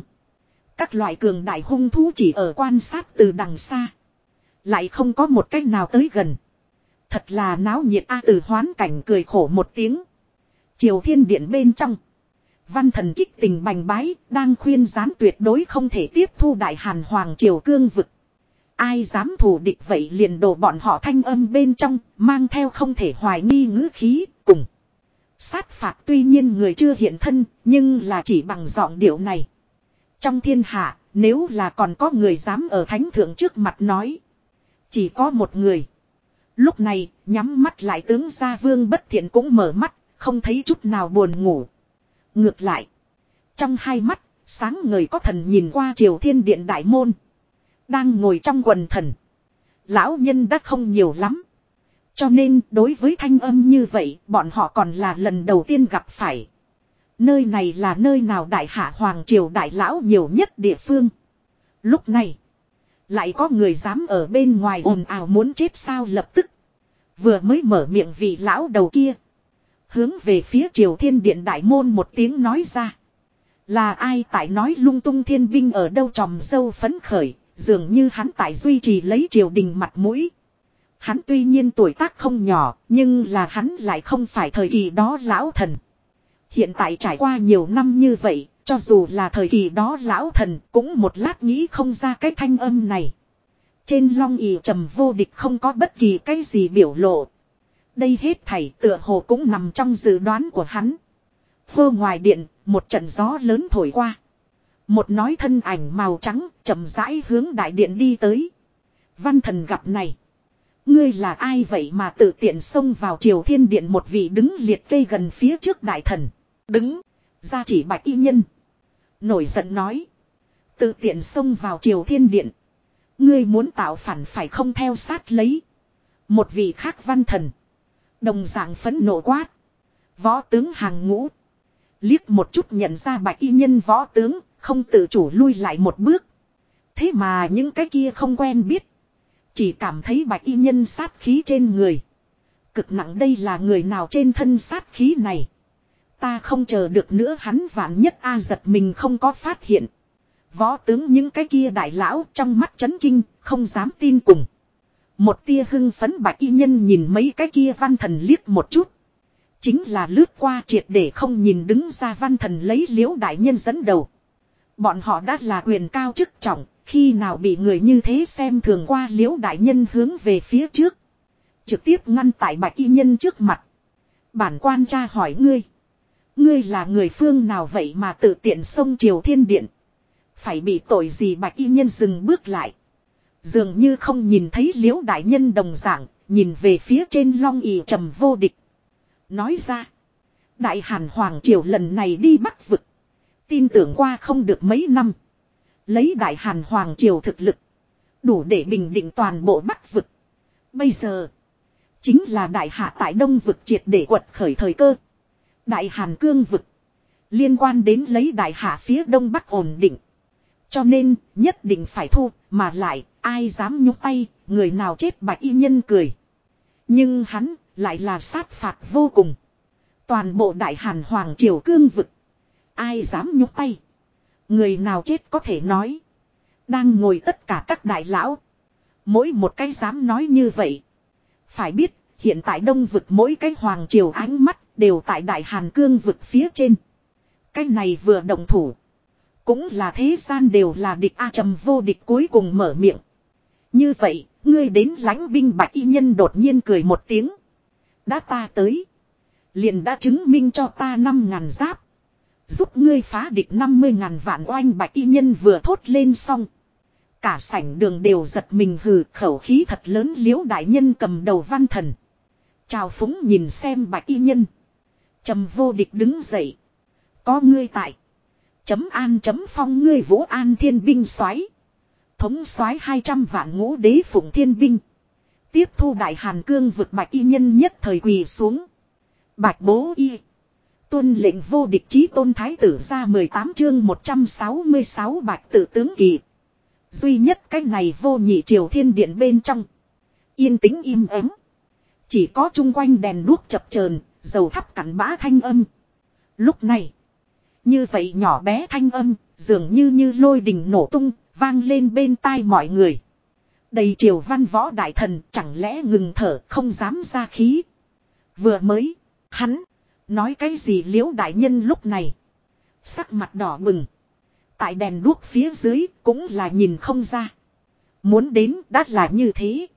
Các loại cường đại hung thú chỉ ở quan sát từ đằng xa. Lại không có một cách nào tới gần. Thật là náo nhiệt a từ hoán cảnh cười khổ một tiếng. Triều thiên điện bên trong. Văn thần kích tình bành bái, đang khuyên gián tuyệt đối không thể tiếp thu đại hàn hoàng triều cương vực. Ai dám thủ địch vậy liền đổ bọn họ thanh âm bên trong, mang theo không thể hoài nghi ngữ khí, cùng. Sát phạt tuy nhiên người chưa hiện thân, nhưng là chỉ bằng giọng điệu này. Trong thiên hạ, nếu là còn có người dám ở thánh thượng trước mặt nói. Chỉ có một người. Lúc này, nhắm mắt lại tướng gia vương bất thiện cũng mở mắt, không thấy chút nào buồn ngủ. Ngược lại, trong hai mắt, sáng người có thần nhìn qua triều thiên điện đại môn. Đang ngồi trong quần thần. Lão nhân đã không nhiều lắm. Cho nên đối với thanh âm như vậy, bọn họ còn là lần đầu tiên gặp phải. Nơi này là nơi nào đại hạ hoàng triều đại lão nhiều nhất địa phương. Lúc này, lại có người dám ở bên ngoài ồn ào muốn chết sao lập tức. Vừa mới mở miệng vị lão đầu kia. Hướng về phía triều thiên điện đại môn một tiếng nói ra. Là ai tại nói lung tung thiên binh ở đâu tròm dâu phấn khởi, dường như hắn tại duy trì lấy triều đình mặt mũi. Hắn tuy nhiên tuổi tác không nhỏ, nhưng là hắn lại không phải thời kỳ đó lão thần. Hiện tại trải qua nhiều năm như vậy, cho dù là thời kỳ đó lão thần cũng một lát nghĩ không ra cái thanh âm này. Trên long ỉ trầm vô địch không có bất kỳ cái gì biểu lộ. Đây hết thảy tựa hồ cũng nằm trong dự đoán của hắn. Vô ngoài điện, một trận gió lớn thổi qua. Một nói thân ảnh màu trắng chậm rãi hướng đại điện đi tới. Văn thần gặp này. Ngươi là ai vậy mà tự tiện xông vào triều thiên điện một vị đứng liệt kê gần phía trước đại thần. Đứng, ra chỉ bạch y nhân. Nổi giận nói. Tự tiện xông vào triều thiên điện. Ngươi muốn tạo phản phải không theo sát lấy. Một vị khác văn thần. Đồng dạng phấn nộ quát. Võ tướng hàng ngũ. Liếc một chút nhận ra bạch y nhân võ tướng, không tự chủ lui lại một bước. Thế mà những cái kia không quen biết. Chỉ cảm thấy bạch y nhân sát khí trên người. Cực nặng đây là người nào trên thân sát khí này. Ta không chờ được nữa hắn vạn nhất A giật mình không có phát hiện. Võ tướng những cái kia đại lão trong mắt chấn kinh, không dám tin cùng. Một tia hưng phấn bạch y nhân nhìn mấy cái kia văn thần liếc một chút. Chính là lướt qua triệt để không nhìn đứng ra văn thần lấy liễu đại nhân dẫn đầu. Bọn họ đã là quyền cao chức trọng, khi nào bị người như thế xem thường qua liễu đại nhân hướng về phía trước. Trực tiếp ngăn tại bạch y nhân trước mặt. Bản quan tra hỏi ngươi. Ngươi là người phương nào vậy mà tự tiện sông triều thiên điện. Phải bị tội gì bạch y nhân dừng bước lại. Dường như không nhìn thấy liễu đại nhân đồng dạng, nhìn về phía trên long ỉ trầm vô địch. Nói ra, đại hàn hoàng triều lần này đi bắc vực. Tin tưởng qua không được mấy năm. Lấy đại hàn hoàng triều thực lực. Đủ để bình định toàn bộ bắc vực. Bây giờ, chính là đại hạ tại đông vực triệt để quật khởi thời cơ. Đại hàn cương vực. Liên quan đến lấy đại hạ phía đông bắc ổn định. Cho nên, nhất định phải thu, mà lại, ai dám nhúc tay, người nào chết bạch y nhân cười. Nhưng hắn, lại là sát phạt vô cùng. Toàn bộ đại hàn hoàng triều cương vực. Ai dám nhúc tay. Người nào chết có thể nói. Đang ngồi tất cả các đại lão. Mỗi một cái dám nói như vậy. Phải biết, hiện tại đông vực mỗi cái hoàng triều ánh mắt đều tại đại hàn cương vực phía trên. Cái này vừa động thủ. Cũng là thế gian đều là địch A trầm vô địch cuối cùng mở miệng. Như vậy, ngươi đến lãnh binh bạch y nhân đột nhiên cười một tiếng. Đã ta tới. Liền đã chứng minh cho ta năm ngàn giáp. Giúp ngươi phá địch năm mươi ngàn vạn oanh bạch y nhân vừa thốt lên xong. Cả sảnh đường đều giật mình hừ khẩu khí thật lớn liễu đại nhân cầm đầu văn thần. Chào phúng nhìn xem bạch y nhân trầm vô địch đứng dậy. Có ngươi tại. Chấm an chấm phong ngươi vũ an thiên binh soái Thống soái 200 vạn ngũ đế phụng thiên binh. Tiếp thu đại hàn cương vực bạch y nhân nhất thời quỳ xuống. Bạch bố y. Tuân lệnh vô địch chí tôn thái tử ra 18 chương 166 bạch tử tướng kỳ. Duy nhất cái này vô nhị triều thiên điện bên trong. Yên tĩnh im ắng. Chỉ có chung quanh đèn đuốc chập chờn dầu thắp cắn bã thanh âm. Lúc này. Như vậy nhỏ bé thanh âm, dường như như lôi đình nổ tung, vang lên bên tai mọi người. Đầy triều văn võ đại thần chẳng lẽ ngừng thở không dám ra khí. Vừa mới, hắn, nói cái gì liễu đại nhân lúc này. Sắc mặt đỏ bừng. Tại đèn đuốc phía dưới cũng là nhìn không ra. Muốn đến đắt là như thế.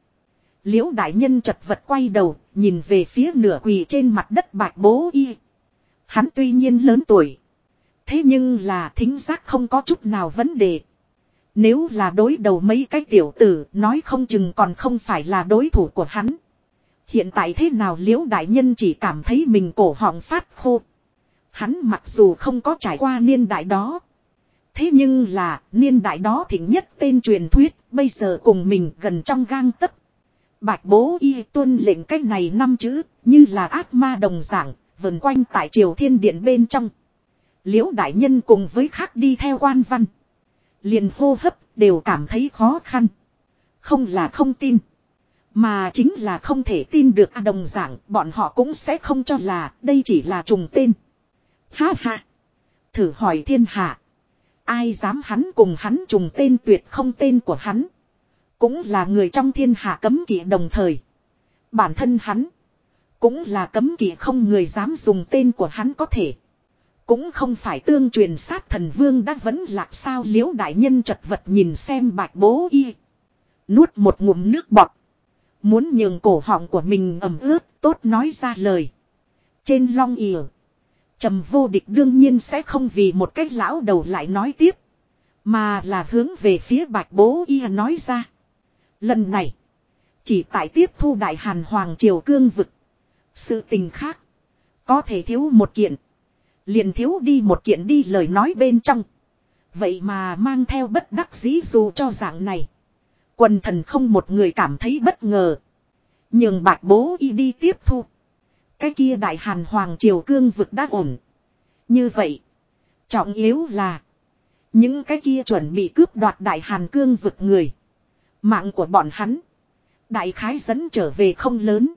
Liễu đại nhân chật vật quay đầu, nhìn về phía nửa quỳ trên mặt đất bạch bố y. Hắn tuy nhiên lớn tuổi. Thế nhưng là thính giác không có chút nào vấn đề. Nếu là đối đầu mấy cái tiểu tử, nói không chừng còn không phải là đối thủ của hắn. Hiện tại thế nào liễu đại nhân chỉ cảm thấy mình cổ họng phát khô. Hắn mặc dù không có trải qua niên đại đó. Thế nhưng là niên đại đó thỉnh nhất tên truyền thuyết, bây giờ cùng mình gần trong gang tấc. Bạch bố y tuân lệnh cách này năm chữ, như là ác ma đồng dạng, vần quanh tại triều thiên điện bên trong. Liễu đại nhân cùng với khác đi theo quan văn. Liền hô hấp đều cảm thấy khó khăn. Không là không tin. Mà chính là không thể tin được à đồng giảng bọn họ cũng sẽ không cho là đây chỉ là trùng tên. Ha ha. Thử hỏi thiên hạ. Ai dám hắn cùng hắn trùng tên tuyệt không tên của hắn. Cũng là người trong thiên hạ cấm kỵ đồng thời. Bản thân hắn. Cũng là cấm kỵ không người dám dùng tên của hắn có thể. Cũng không phải tương truyền sát thần vương đã vẫn lạc sao liễu đại nhân chật vật nhìn xem bạch bố y. Nuốt một ngụm nước bọt. Muốn nhường cổ họng của mình ẩm ướt, tốt nói ra lời. Trên long ỉa. trầm vô địch đương nhiên sẽ không vì một cách lão đầu lại nói tiếp. Mà là hướng về phía bạch bố y nói ra. Lần này. Chỉ tại tiếp thu đại hàn hoàng triều cương vực. Sự tình khác. Có thể thiếu một kiện. Liền thiếu đi một kiện đi lời nói bên trong. Vậy mà mang theo bất đắc dĩ dù cho dạng này. Quần thần không một người cảm thấy bất ngờ. Nhưng bạch bố y đi tiếp thu. Cái kia đại hàn hoàng triều cương vực đã ổn. Như vậy. Trọng yếu là. Những cái kia chuẩn bị cướp đoạt đại hàn cương vực người. Mạng của bọn hắn. Đại khái dẫn trở về không lớn.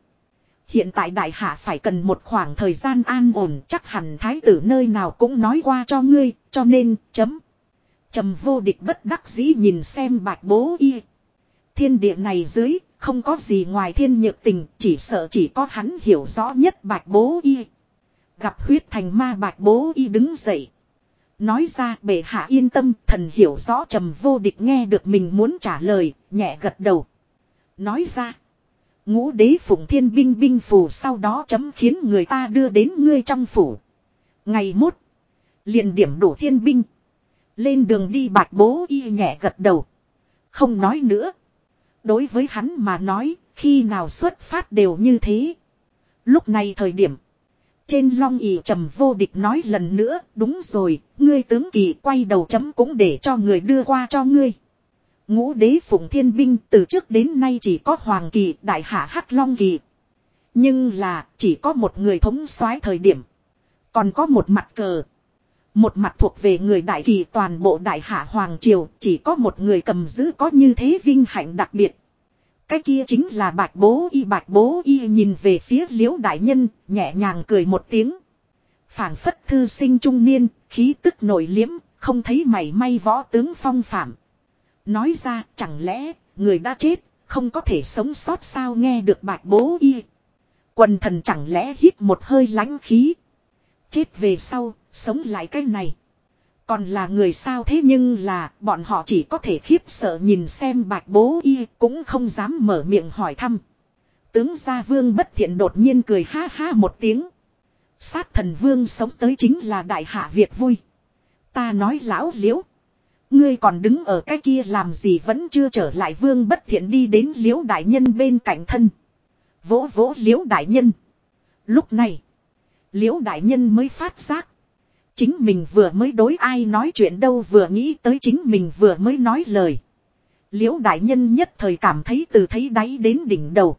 Hiện tại đại hạ phải cần một khoảng thời gian an ổn chắc hẳn thái tử nơi nào cũng nói qua cho ngươi, cho nên, chấm. Trầm vô địch bất đắc dĩ nhìn xem bạch bố y. Thiên địa này dưới, không có gì ngoài thiên nhược tình, chỉ sợ chỉ có hắn hiểu rõ nhất bạch bố y. Gặp huyết thành ma bạch bố y đứng dậy. Nói ra bệ hạ yên tâm, thần hiểu rõ trầm vô địch nghe được mình muốn trả lời, nhẹ gật đầu. Nói ra. Ngũ đế phụng thiên binh binh phù sau đó chấm khiến người ta đưa đến ngươi trong phủ. Ngày mốt. Liền điểm đổ thiên binh. Lên đường đi bạch bố y nhẹ gật đầu. Không nói nữa. Đối với hắn mà nói, khi nào xuất phát đều như thế. Lúc này thời điểm. Trên long ỉ trầm vô địch nói lần nữa, đúng rồi, ngươi tướng kỳ quay đầu chấm cũng để cho người đưa qua cho ngươi. Ngũ đế phụng thiên binh từ trước đến nay chỉ có hoàng kỳ, đại hạ hắc long kỳ. Nhưng là chỉ có một người thống soái thời điểm. Còn có một mặt cờ. Một mặt thuộc về người đại kỳ toàn bộ đại hạ hoàng triều chỉ có một người cầm giữ có như thế vinh hạnh đặc biệt. Cái kia chính là bạch bố y bạch bố y nhìn về phía liễu đại nhân nhẹ nhàng cười một tiếng. phảng phất thư sinh trung niên khí tức nổi liếm không thấy mảy may võ tướng phong phạm. Nói ra chẳng lẽ người đã chết không có thể sống sót sao nghe được bạch bố y. Quần thần chẳng lẽ hít một hơi lánh khí. Chết về sau, sống lại cái này. Còn là người sao thế nhưng là, bọn họ chỉ có thể khiếp sợ nhìn xem bạch bố y, cũng không dám mở miệng hỏi thăm. Tướng gia vương bất thiện đột nhiên cười ha ha một tiếng. Sát thần vương sống tới chính là đại hạ Việt vui. Ta nói lão liễu. Ngươi còn đứng ở cái kia làm gì vẫn chưa trở lại vương bất thiện đi đến liễu đại nhân bên cạnh thân. Vỗ vỗ liễu đại nhân. Lúc này. Liễu đại nhân mới phát giác. Chính mình vừa mới đối ai nói chuyện đâu vừa nghĩ tới chính mình vừa mới nói lời. Liễu đại nhân nhất thời cảm thấy từ thấy đáy đến đỉnh đầu.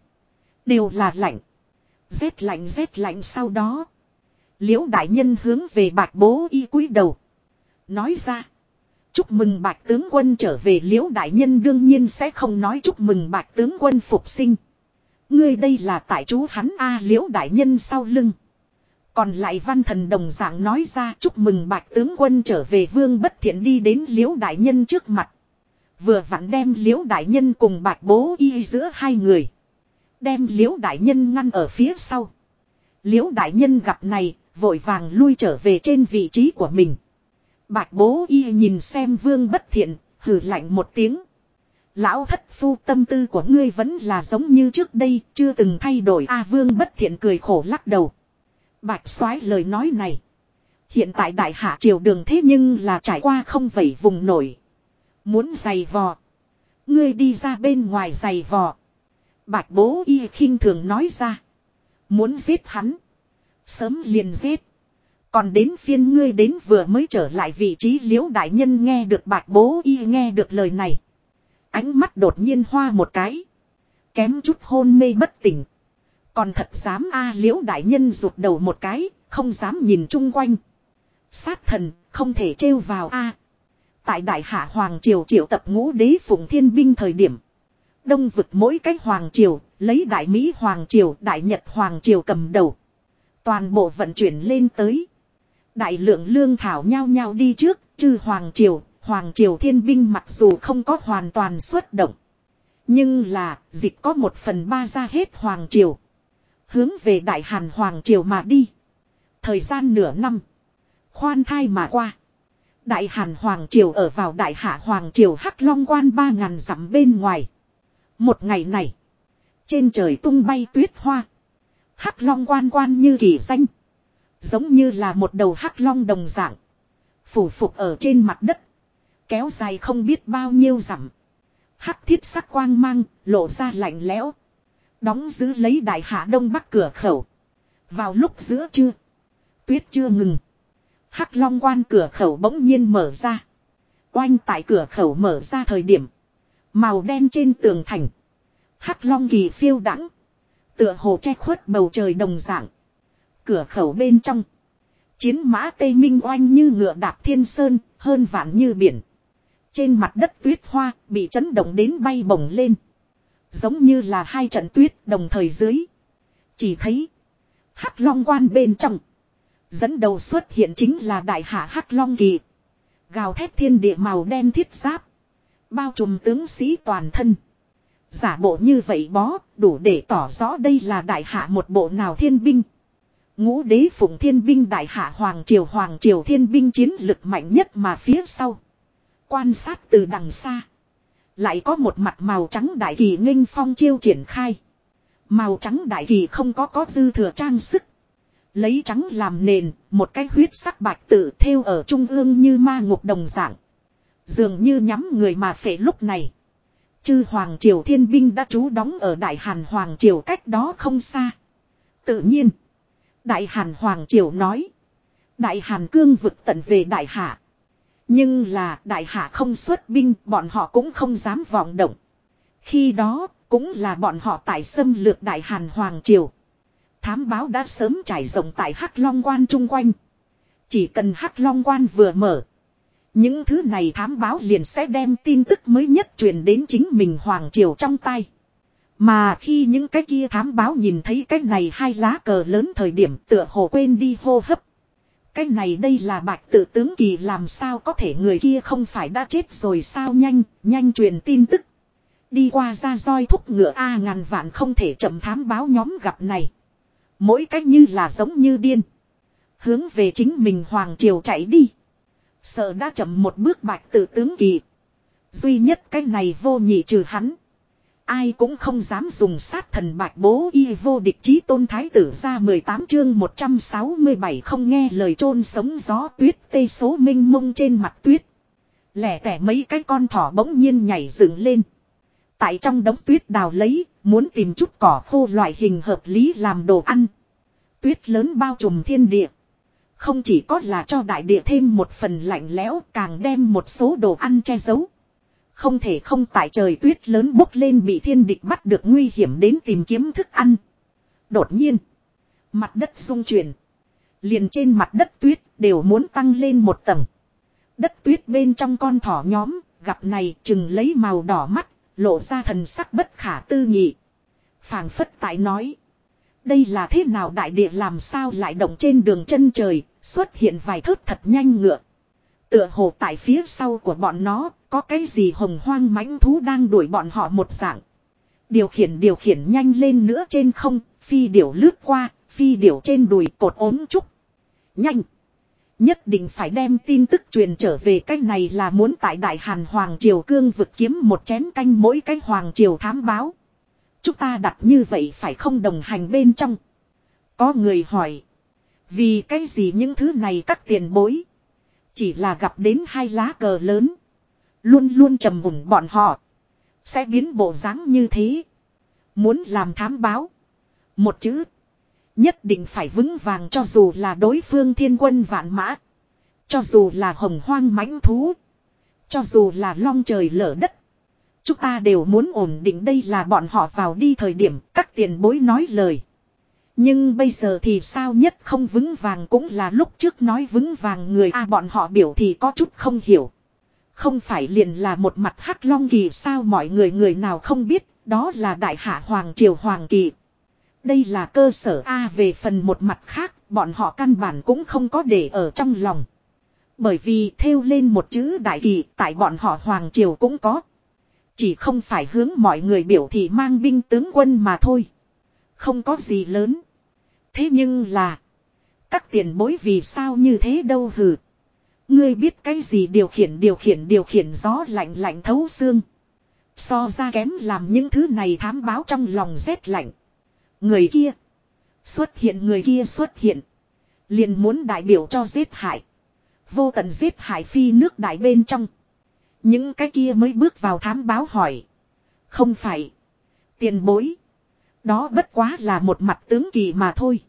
Đều là lạnh. Rét lạnh rét lạnh sau đó. Liễu đại nhân hướng về bạc bố y cúi đầu. Nói ra. Chúc mừng bạc tướng quân trở về liễu đại nhân đương nhiên sẽ không nói chúc mừng bạc tướng quân phục sinh. Ngươi đây là tại chú hắn A liễu đại nhân sau lưng. Còn lại văn thần đồng dạng nói ra chúc mừng bạch tướng quân trở về vương bất thiện đi đến liễu đại nhân trước mặt. Vừa vặn đem liễu đại nhân cùng bạch bố y giữa hai người. Đem liễu đại nhân ngăn ở phía sau. Liễu đại nhân gặp này, vội vàng lui trở về trên vị trí của mình. Bạch bố y nhìn xem vương bất thiện, hử lạnh một tiếng. Lão thất phu tâm tư của ngươi vẫn là giống như trước đây, chưa từng thay đổi. A vương bất thiện cười khổ lắc đầu. Bạch soái lời nói này. Hiện tại đại hạ triều đường thế nhưng là trải qua không vẩy vùng nổi. Muốn giày vò. Ngươi đi ra bên ngoài giày vò. Bạch bố y khinh thường nói ra. Muốn giết hắn. Sớm liền giết. Còn đến phiên ngươi đến vừa mới trở lại vị trí liễu đại nhân nghe được bạch bố y nghe được lời này. Ánh mắt đột nhiên hoa một cái. Kém chút hôn mê bất tỉnh. Còn thật dám a liễu đại nhân rụt đầu một cái, không dám nhìn chung quanh. Sát thần, không thể trêu vào a. Tại đại hạ Hoàng Triều triệu tập ngũ đế phụng thiên binh thời điểm. Đông vực mỗi cái Hoàng Triều, lấy đại Mỹ Hoàng Triều, đại Nhật Hoàng Triều cầm đầu. Toàn bộ vận chuyển lên tới. Đại lượng lương thảo nhau nhau đi trước, chư Hoàng Triều, Hoàng Triều thiên binh mặc dù không có hoàn toàn xuất động. Nhưng là, dịch có một phần ba ra hết Hoàng Triều. Hướng về Đại Hàn Hoàng Triều mà đi. Thời gian nửa năm. Khoan thai mà qua. Đại Hàn Hoàng Triều ở vào Đại Hạ Hoàng Triều Hắc Long Quan ba ngàn dặm bên ngoài. Một ngày này. Trên trời tung bay tuyết hoa. Hắc Long Quan quan như kỳ danh. Giống như là một đầu Hắc Long đồng dạng. Phủ phục ở trên mặt đất. Kéo dài không biết bao nhiêu dặm. Hắc thiết sắc quang mang, lộ ra lạnh lẽo. Đóng giữ lấy đại hạ đông bắc cửa khẩu. Vào lúc giữa trưa. Tuyết chưa ngừng. Hắc long quan cửa khẩu bỗng nhiên mở ra. Oanh tại cửa khẩu mở ra thời điểm. Màu đen trên tường thành. Hắc long kỳ phiêu đắng. Tựa hồ che khuất bầu trời đồng dạng. Cửa khẩu bên trong. Chiến mã Tây Minh oanh như ngựa đạp thiên sơn, hơn vạn như biển. Trên mặt đất tuyết hoa bị chấn động đến bay bổng lên. Giống như là hai trận tuyết đồng thời dưới. Chỉ thấy. Hắc long quan bên trong. Dẫn đầu xuất hiện chính là đại hạ Hắc long kỳ. Gào thét thiên địa màu đen thiết giáp. Bao trùm tướng sĩ toàn thân. Giả bộ như vậy bó, đủ để tỏ rõ đây là đại hạ một bộ nào thiên binh. Ngũ đế phụng thiên binh đại hạ Hoàng Triều Hoàng Triều thiên binh chiến lực mạnh nhất mà phía sau. Quan sát từ đằng xa. Lại có một mặt màu trắng đại kỳ nghênh phong chiêu triển khai. Màu trắng đại kỳ không có có dư thừa trang sức. Lấy trắng làm nền, một cái huyết sắc bạch tự theo ở trung ương như ma ngục đồng dạng. Dường như nhắm người mà phệ lúc này. Chư Hoàng Triều Thiên Binh đã trú đóng ở Đại Hàn Hoàng Triều cách đó không xa. Tự nhiên. Đại Hàn Hoàng Triều nói. Đại Hàn cương vực tận về Đại Hạ. Nhưng là Đại Hạ không xuất binh, bọn họ cũng không dám vọng động. Khi đó, cũng là bọn họ tại xâm lược Đại Hàn Hoàng Triều. Thám báo đã sớm trải rộng tại Hắc Long Quan chung quanh. Chỉ cần Hắc Long Quan vừa mở. Những thứ này thám báo liền sẽ đem tin tức mới nhất truyền đến chính mình Hoàng Triều trong tay. Mà khi những cái kia thám báo nhìn thấy cái này hai lá cờ lớn thời điểm tựa hồ quên đi hô hấp. Cái này đây là bạch tự tướng kỳ làm sao có thể người kia không phải đã chết rồi sao nhanh, nhanh truyền tin tức. Đi qua ra roi thúc ngựa A ngàn vạn không thể chậm thám báo nhóm gặp này. Mỗi cách như là giống như điên. Hướng về chính mình Hoàng Triều chạy đi. Sợ đã chậm một bước bạch tự tướng kỳ. Duy nhất cái này vô nhị trừ hắn. Ai cũng không dám dùng sát thần bạch bố y vô địch chí tôn thái tử ra 18 chương 167 không nghe lời trôn sống gió tuyết tây số minh mông trên mặt tuyết. Lẻ tẻ mấy cái con thỏ bỗng nhiên nhảy dựng lên. Tại trong đống tuyết đào lấy, muốn tìm chút cỏ khô loại hình hợp lý làm đồ ăn. Tuyết lớn bao trùm thiên địa. Không chỉ có là cho đại địa thêm một phần lạnh lẽo càng đem một số đồ ăn che giấu. Không thể không tại trời tuyết lớn bốc lên bị thiên địch bắt được nguy hiểm đến tìm kiếm thức ăn. Đột nhiên. Mặt đất rung chuyển. Liền trên mặt đất tuyết đều muốn tăng lên một tầng. Đất tuyết bên trong con thỏ nhóm, gặp này chừng lấy màu đỏ mắt, lộ ra thần sắc bất khả tư nghị. phảng phất tại nói. Đây là thế nào đại địa làm sao lại động trên đường chân trời, xuất hiện vài thớt thật nhanh ngựa. Tựa hồ tại phía sau của bọn nó, có cái gì hồng hoang mãnh thú đang đuổi bọn họ một dạng. Điều khiển điều khiển nhanh lên nữa trên không, phi điểu lướt qua, phi điểu trên đùi cột ốm trúc. Nhanh! Nhất định phải đem tin tức truyền trở về cái này là muốn tại Đại Hàn Hoàng Triều Cương vực kiếm một chén canh mỗi cái Hoàng Triều thám báo. Chúng ta đặt như vậy phải không đồng hành bên trong. Có người hỏi. Vì cái gì những thứ này các tiền bối. Chỉ là gặp đến hai lá cờ lớn. Luôn luôn trầm mùng bọn họ. Sẽ biến bộ dáng như thế. Muốn làm thám báo. Một chữ. Nhất định phải vững vàng cho dù là đối phương thiên quân vạn mã. Cho dù là hồng hoang mãnh thú. Cho dù là long trời lở đất. Chúng ta đều muốn ổn định đây là bọn họ vào đi thời điểm các tiền bối nói lời. Nhưng bây giờ thì sao nhất không vững vàng cũng là lúc trước nói vững vàng người a bọn họ biểu thì có chút không hiểu. Không phải liền là một mặt hắc long kỳ sao mọi người người nào không biết, đó là đại hạ hoàng triều hoàng kỳ. Đây là cơ sở A về phần một mặt khác, bọn họ căn bản cũng không có để ở trong lòng. Bởi vì theo lên một chữ đại kỳ, tại bọn họ hoàng triều cũng có. Chỉ không phải hướng mọi người biểu thị mang binh tướng quân mà thôi. Không có gì lớn. Thế nhưng là. Các tiền bối vì sao như thế đâu hừ. Ngươi biết cái gì điều khiển điều khiển điều khiển gió lạnh lạnh thấu xương. So ra kém làm những thứ này thám báo trong lòng rét lạnh. Người kia. Xuất hiện, người kia xuất hiện. Liền muốn đại biểu cho giết hại. Vô tận giết hại phi nước đại bên trong. Những cái kia mới bước vào thám báo hỏi. Không phải. Tiền bối. Đó bất quá là một mặt tướng kỳ mà thôi.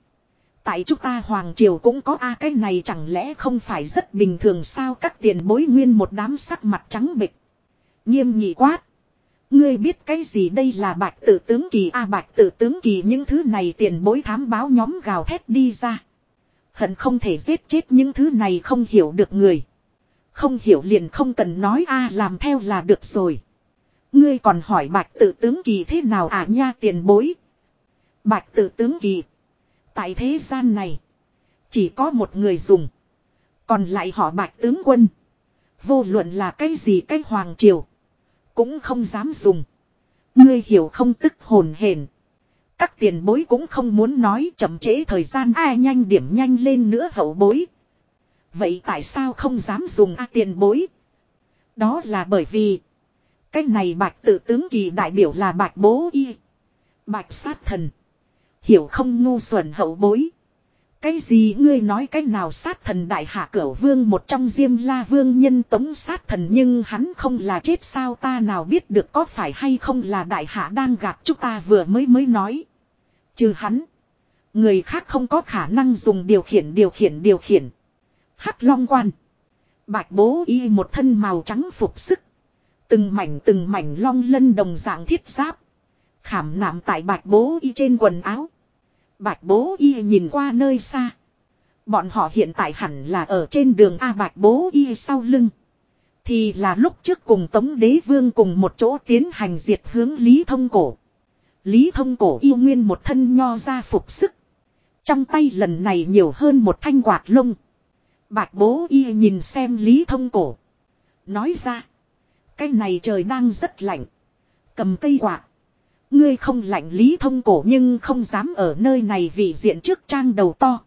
Tại chúng ta Hoàng Triều cũng có a cái này chẳng lẽ không phải rất bình thường sao các tiền bối nguyên một đám sắc mặt trắng bịch. Nghiêm nghị quát. Ngươi biết cái gì đây là bạch tử tướng kỳ a bạch tử tướng kỳ những thứ này tiền bối thám báo nhóm gào thét đi ra. Hận không thể giết chết những thứ này không hiểu được người. Không hiểu liền không cần nói a làm theo là được rồi. Ngươi còn hỏi bạch tử tướng kỳ thế nào à nha tiền bối. Bạch tử tướng kỳ. Tại thế gian này. Chỉ có một người dùng. Còn lại họ bạch tướng quân. Vô luận là cái gì cái hoàng triều. Cũng không dám dùng. Ngươi hiểu không tức hồn hển. Các tiền bối cũng không muốn nói chậm trễ thời gian ai nhanh điểm nhanh lên nữa hậu bối. Vậy tại sao không dám dùng a tiền bối? Đó là bởi vì. Cái này bạch tự tướng kỳ đại biểu là bạch bố y. Bạch sát thần. Hiểu không ngu xuẩn hậu bối. Cái gì ngươi nói cái nào sát thần đại hạ cửu vương một trong diêm la vương nhân tống sát thần nhưng hắn không là chết sao ta nào biết được có phải hay không là đại hạ đang gạt chúng ta vừa mới mới nói. Trừ hắn. Người khác không có khả năng dùng điều khiển điều khiển điều khiển. Hắc long quan. Bạch bố y một thân màu trắng phục sức. Từng mảnh từng mảnh long lân đồng dạng thiết giáp. Khảm nạm tại bạch bố y trên quần áo. Bạch bố y nhìn qua nơi xa. Bọn họ hiện tại hẳn là ở trên đường A bạch bố y sau lưng. Thì là lúc trước cùng Tống Đế Vương cùng một chỗ tiến hành diệt hướng Lý Thông Cổ. Lý Thông Cổ yêu nguyên một thân nho ra phục sức. Trong tay lần này nhiều hơn một thanh quạt lông. Bạch bố y nhìn xem Lý Thông Cổ. Nói ra. Cái này trời đang rất lạnh. Cầm cây quạt. Ngươi không lạnh Lý Thông Cổ nhưng không dám ở nơi này vì diện trước trang đầu to.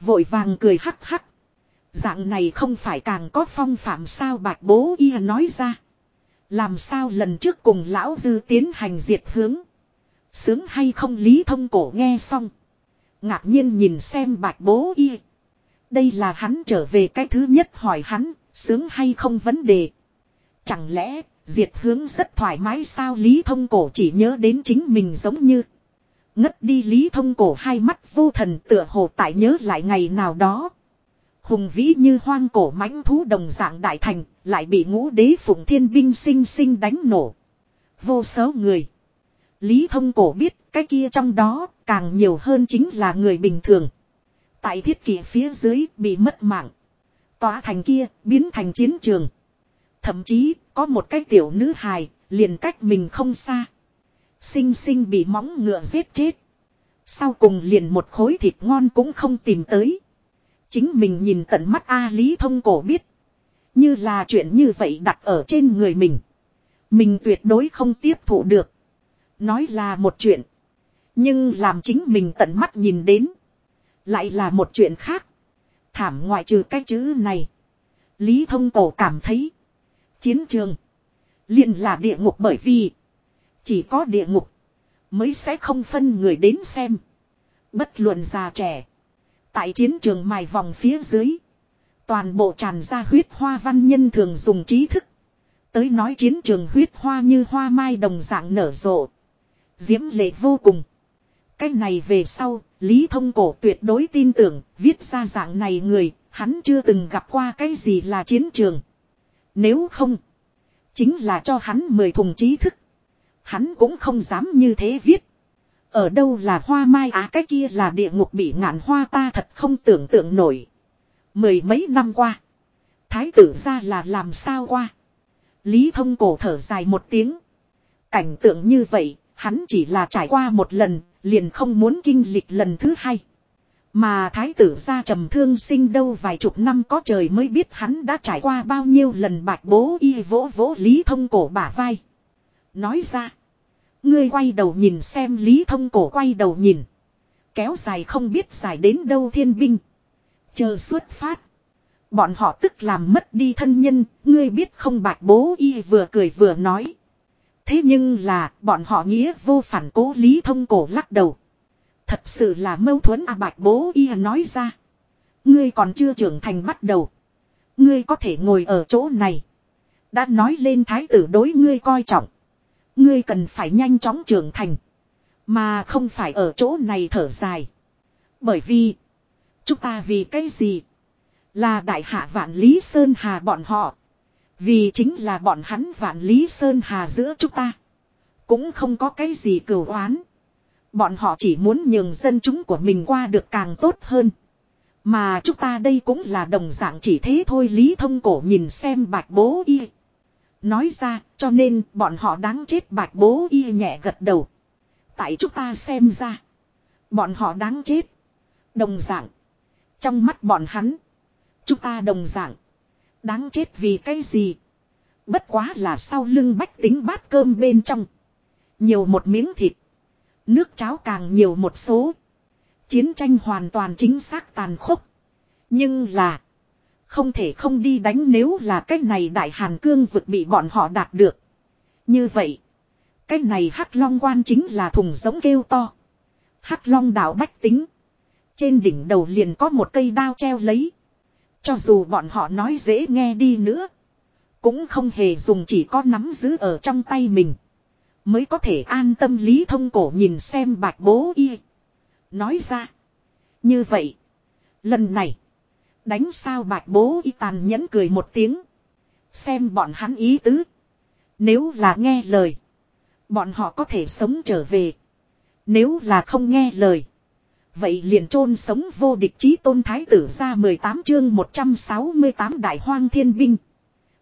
Vội vàng cười hắc hắc. Dạng này không phải càng có phong phạm sao bạch bố y nói ra. Làm sao lần trước cùng lão dư tiến hành diệt hướng. Sướng hay không lý thông cổ nghe xong. Ngạc nhiên nhìn xem bạch bố y. Đây là hắn trở về cái thứ nhất hỏi hắn, sướng hay không vấn đề. Chẳng lẽ, diệt hướng rất thoải mái sao Lý Thông Cổ chỉ nhớ đến chính mình giống như. Ngất đi Lý Thông Cổ hai mắt vô thần tựa hồ tại nhớ lại ngày nào đó. Hùng vĩ như hoang cổ mãnh thú đồng dạng đại thành, lại bị ngũ đế phụng thiên binh sinh sinh đánh nổ. Vô số người. Lý thông cổ biết cái kia trong đó càng nhiều hơn chính là người bình thường. Tại thiết kỷ phía dưới bị mất mạng. Tòa thành kia biến thành chiến trường. Thậm chí có một cái tiểu nữ hài liền cách mình không xa. Sinh sinh bị móng ngựa giết chết. Sau cùng liền một khối thịt ngon cũng không tìm tới. Chính mình nhìn tận mắt A Lý thông cổ biết. Như là chuyện như vậy đặt ở trên người mình. Mình tuyệt đối không tiếp thụ được. Nói là một chuyện. Nhưng làm chính mình tận mắt nhìn đến. Lại là một chuyện khác. Thảm ngoại trừ cái chữ này. Lý thông cổ cảm thấy. Chiến trường. liền là địa ngục bởi vì. Chỉ có địa ngục. Mới sẽ không phân người đến xem. Bất luận già trẻ. Tại chiến trường mài vòng phía dưới. Toàn bộ tràn ra huyết hoa văn nhân thường dùng trí thức. Tới nói chiến trường huyết hoa như hoa mai đồng dạng nở rộ. Diễm lệ vô cùng. Cái này về sau, Lý Thông Cổ tuyệt đối tin tưởng, viết ra dạng này người, hắn chưa từng gặp qua cái gì là chiến trường. Nếu không, chính là cho hắn mười thùng trí thức. Hắn cũng không dám như thế viết. Ở đâu là hoa mai á cái kia là địa ngục bị ngạn hoa ta thật không tưởng tượng nổi. Mười mấy năm qua. Thái tử ra là làm sao qua. Lý thông cổ thở dài một tiếng. Cảnh tượng như vậy, hắn chỉ là trải qua một lần, liền không muốn kinh lịch lần thứ hai. Mà thái tử ra trầm thương sinh đâu vài chục năm có trời mới biết hắn đã trải qua bao nhiêu lần bạch bố y vỗ vỗ lý thông cổ bả vai. Nói ra. Ngươi quay đầu nhìn xem Lý Thông Cổ quay đầu nhìn. Kéo dài không biết dài đến đâu thiên binh. Chờ xuất phát. Bọn họ tức làm mất đi thân nhân, ngươi biết không bạch bố y vừa cười vừa nói. Thế nhưng là, bọn họ nghĩa vô phản cố Lý Thông Cổ lắc đầu. Thật sự là mâu thuẫn à bạch bố y nói ra. Ngươi còn chưa trưởng thành bắt đầu. Ngươi có thể ngồi ở chỗ này. Đã nói lên thái tử đối ngươi coi trọng. Ngươi cần phải nhanh chóng trưởng thành. Mà không phải ở chỗ này thở dài. Bởi vì. Chúng ta vì cái gì? Là đại hạ vạn Lý Sơn Hà bọn họ. Vì chính là bọn hắn vạn Lý Sơn Hà giữa chúng ta. Cũng không có cái gì cửu oán. Bọn họ chỉ muốn nhường dân chúng của mình qua được càng tốt hơn. Mà chúng ta đây cũng là đồng dạng chỉ thế thôi, Lý Thông Cổ nhìn xem bạch bố y. Nói ra, cho nên bọn họ đáng chết, bạch bố y nhẹ gật đầu. Tại chúng ta xem ra. Bọn họ đáng chết. Đồng dạng. Trong mắt bọn hắn. Chúng ta đồng dạng. Đáng chết vì cái gì? Bất quá là sau lưng bách tính bát cơm bên trong. Nhiều một miếng thịt. Nước cháo càng nhiều một số. Chiến tranh hoàn toàn chính xác tàn khốc. Nhưng là. Không thể không đi đánh nếu là cái này đại hàn cương vực bị bọn họ đạt được. Như vậy. Cái này hắc long quan chính là thùng giống kêu to. Hắc long đảo bách tính. Trên đỉnh đầu liền có một cây đao treo lấy. Cho dù bọn họ nói dễ nghe đi nữa. Cũng không hề dùng chỉ có nắm giữ ở trong tay mình. Mới có thể an tâm lý thông cổ nhìn xem bạch bố y. Nói ra. Như vậy. Lần này. Đánh sao bạch bố y tàn nhẫn cười một tiếng. Xem bọn hắn ý tứ. Nếu là nghe lời. Bọn họ có thể sống trở về. Nếu là không nghe lời. Vậy liền chôn sống vô địch chí tôn thái tử ra 18 chương 168 đại hoang thiên binh.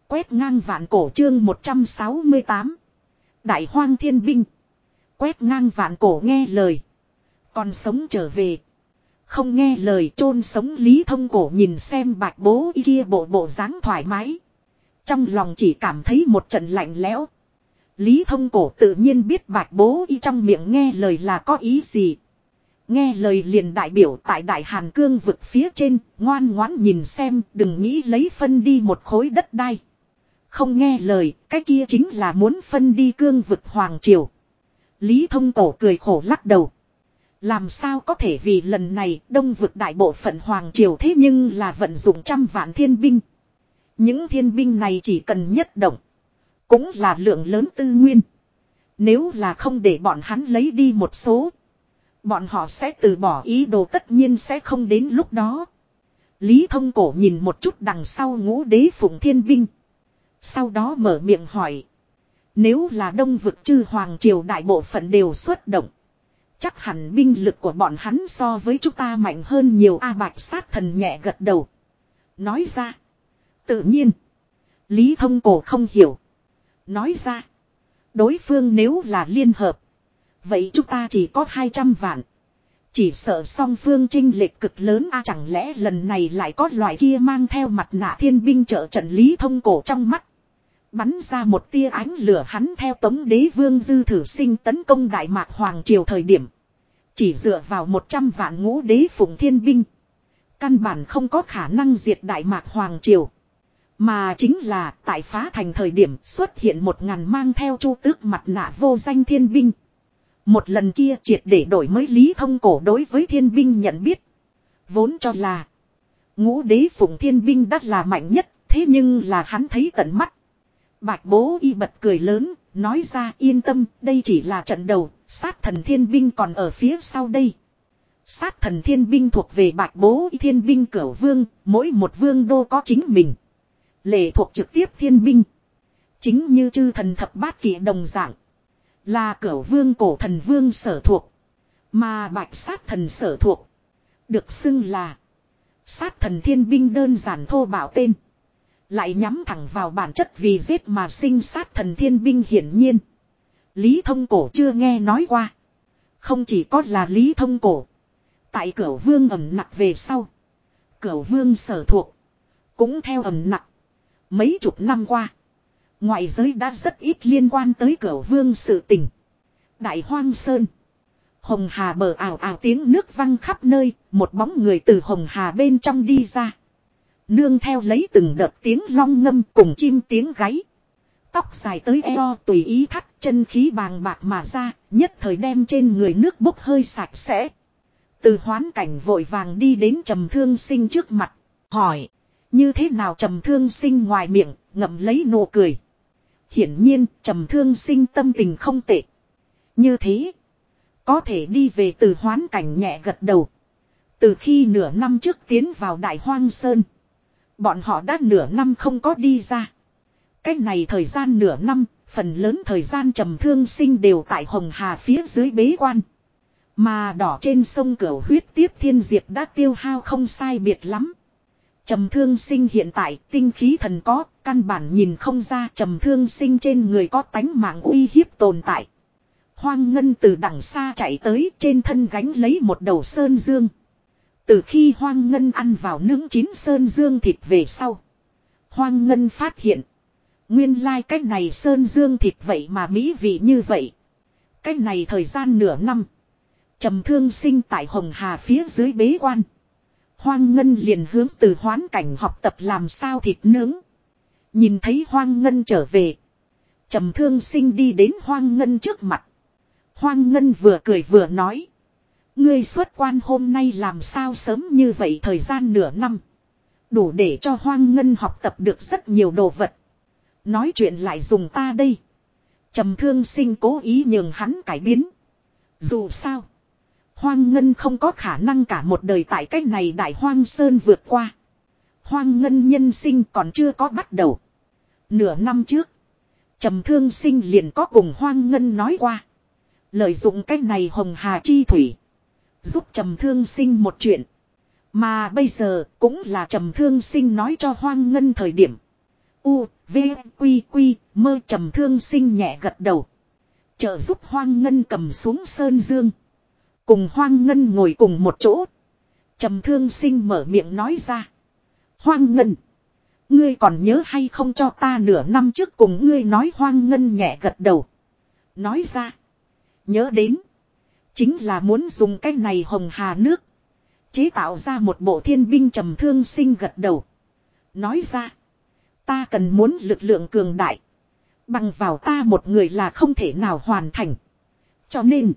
Quét ngang vạn cổ chương 168. Đại hoang thiên binh. Quét ngang vạn cổ nghe lời. Còn sống trở về. Không nghe lời chôn sống lý thông cổ nhìn xem bạch bố y kia bộ bộ dáng thoải mái. Trong lòng chỉ cảm thấy một trận lạnh lẽo. Lý thông cổ tự nhiên biết bạch bố y trong miệng nghe lời là có ý gì. Nghe lời liền đại biểu tại đại hàn cương vực phía trên, ngoan ngoãn nhìn xem, đừng nghĩ lấy phân đi một khối đất đai. Không nghe lời, cái kia chính là muốn phân đi cương vực hoàng triều. Lý thông cổ cười khổ lắc đầu. Làm sao có thể vì lần này đông vực đại bộ phận hoàng triều thế nhưng là vận dụng trăm vạn thiên binh. Những thiên binh này chỉ cần nhất động. Cũng là lượng lớn tư nguyên. Nếu là không để bọn hắn lấy đi một số. Bọn họ sẽ từ bỏ ý đồ tất nhiên sẽ không đến lúc đó. Lý thông cổ nhìn một chút đằng sau ngũ đế phụng thiên binh. Sau đó mở miệng hỏi. Nếu là đông vực chư hoàng triều đại bộ phận đều xuất động. Chắc hẳn binh lực của bọn hắn so với chúng ta mạnh hơn nhiều A bạch sát thần nhẹ gật đầu. Nói ra. Tự nhiên. Lý thông cổ không hiểu. Nói ra. Đối phương nếu là liên hợp. Vậy chúng ta chỉ có 200 vạn. Chỉ sợ song phương trinh lệch cực lớn a chẳng lẽ lần này lại có loại kia mang theo mặt nạ thiên binh trợ trận lý thông cổ trong mắt. Bắn ra một tia ánh lửa hắn theo tống đế vương dư thử sinh tấn công đại mạc hoàng triều thời điểm. Chỉ dựa vào 100 vạn ngũ đế phụng thiên binh. Căn bản không có khả năng diệt đại mạc hoàng triều. Mà chính là tại phá thành thời điểm xuất hiện một ngàn mang theo chu tước mặt nạ vô danh thiên binh. Một lần kia triệt để đổi mới lý thông cổ đối với thiên binh nhận biết. Vốn cho là ngũ đế phụng thiên binh đắt là mạnh nhất, thế nhưng là hắn thấy tận mắt. Bạch bố y bật cười lớn, nói ra yên tâm, đây chỉ là trận đầu, sát thần thiên binh còn ở phía sau đây. Sát thần thiên binh thuộc về bạch bố y thiên binh cửu vương, mỗi một vương đô có chính mình. Lệ thuộc trực tiếp thiên binh. Chính như chư thần thập bát kỷ đồng dạng. Là cửu vương cổ thần vương sở thuộc. Mà bạch sát thần sở thuộc. Được xưng là. Sát thần thiên binh đơn giản thô bảo tên. Lại nhắm thẳng vào bản chất vì giết mà sinh sát thần thiên binh hiển nhiên. Lý thông cổ chưa nghe nói qua. Không chỉ có là lý thông cổ. Tại cửa vương ẩm nặng về sau. Cửa vương sở thuộc. Cũng theo ẩm nặng. Mấy chục năm qua. Ngoại giới đã rất ít liên quan tới cửa vương sự tình. Đại Hoang Sơn. Hồng Hà bờ ảo ảo tiếng nước văng khắp nơi, một bóng người từ Hồng Hà bên trong đi ra. Nương theo lấy từng đợt tiếng long ngâm cùng chim tiếng gáy. Tóc dài tới eo tùy ý thắt chân khí bàng bạc mà ra, nhất thời đem trên người nước bốc hơi sạch sẽ. Từ hoán cảnh vội vàng đi đến trầm thương sinh trước mặt, hỏi. Như thế nào trầm thương sinh ngoài miệng, ngậm lấy nụ cười. Hiển nhiên, trầm thương sinh tâm tình không tệ. Như thế, có thể đi về từ hoán cảnh nhẹ gật đầu. Từ khi nửa năm trước tiến vào Đại Hoang Sơn, bọn họ đã nửa năm không có đi ra. Cách này thời gian nửa năm, phần lớn thời gian trầm thương sinh đều tại Hồng Hà phía dưới bế quan. Mà đỏ trên sông cửa huyết tiếp thiên diệt đã tiêu hao không sai biệt lắm. Trầm thương sinh hiện tại tinh khí thần có, căn bản nhìn không ra trầm thương sinh trên người có tánh mạng uy hiếp tồn tại. Hoang ngân từ đằng xa chạy tới trên thân gánh lấy một đầu sơn dương. Từ khi hoang ngân ăn vào nướng chín sơn dương thịt về sau. Hoang ngân phát hiện. Nguyên lai like cách này sơn dương thịt vậy mà mỹ vị như vậy. Cách này thời gian nửa năm. trầm thương sinh tại Hồng Hà phía dưới bế quan. Hoang Ngân liền hướng từ hoán cảnh học tập làm sao thịt nướng. Nhìn thấy Hoang Ngân trở về. trầm thương sinh đi đến Hoang Ngân trước mặt. Hoang Ngân vừa cười vừa nói. Ngươi xuất quan hôm nay làm sao sớm như vậy thời gian nửa năm. Đủ để cho Hoang Ngân học tập được rất nhiều đồ vật. Nói chuyện lại dùng ta đây. trầm thương sinh cố ý nhường hắn cải biến. Dù sao. Hoang Ngân không có khả năng cả một đời tại cách này đại hoang sơn vượt qua. Hoang Ngân nhân sinh còn chưa có bắt đầu. Nửa năm trước. trầm thương sinh liền có cùng Hoang Ngân nói qua. Lợi dụng cách này hồng hà chi thủy. Giúp trầm thương sinh một chuyện. Mà bây giờ cũng là trầm thương sinh nói cho Hoang Ngân thời điểm. U, V, Quy, Quy, mơ trầm thương sinh nhẹ gật đầu. Trợ giúp Hoang Ngân cầm xuống Sơn Dương. Cùng Hoang Ngân ngồi cùng một chỗ. Trầm thương sinh mở miệng nói ra. Hoang Ngân. Ngươi còn nhớ hay không cho ta nửa năm trước cùng ngươi nói Hoang Ngân nhẹ gật đầu. Nói ra. Nhớ đến. Chính là muốn dùng cái này hồng hà nước. Chế tạo ra một bộ thiên binh trầm thương sinh gật đầu. Nói ra. Ta cần muốn lực lượng cường đại. Bằng vào ta một người là không thể nào hoàn thành. Cho nên.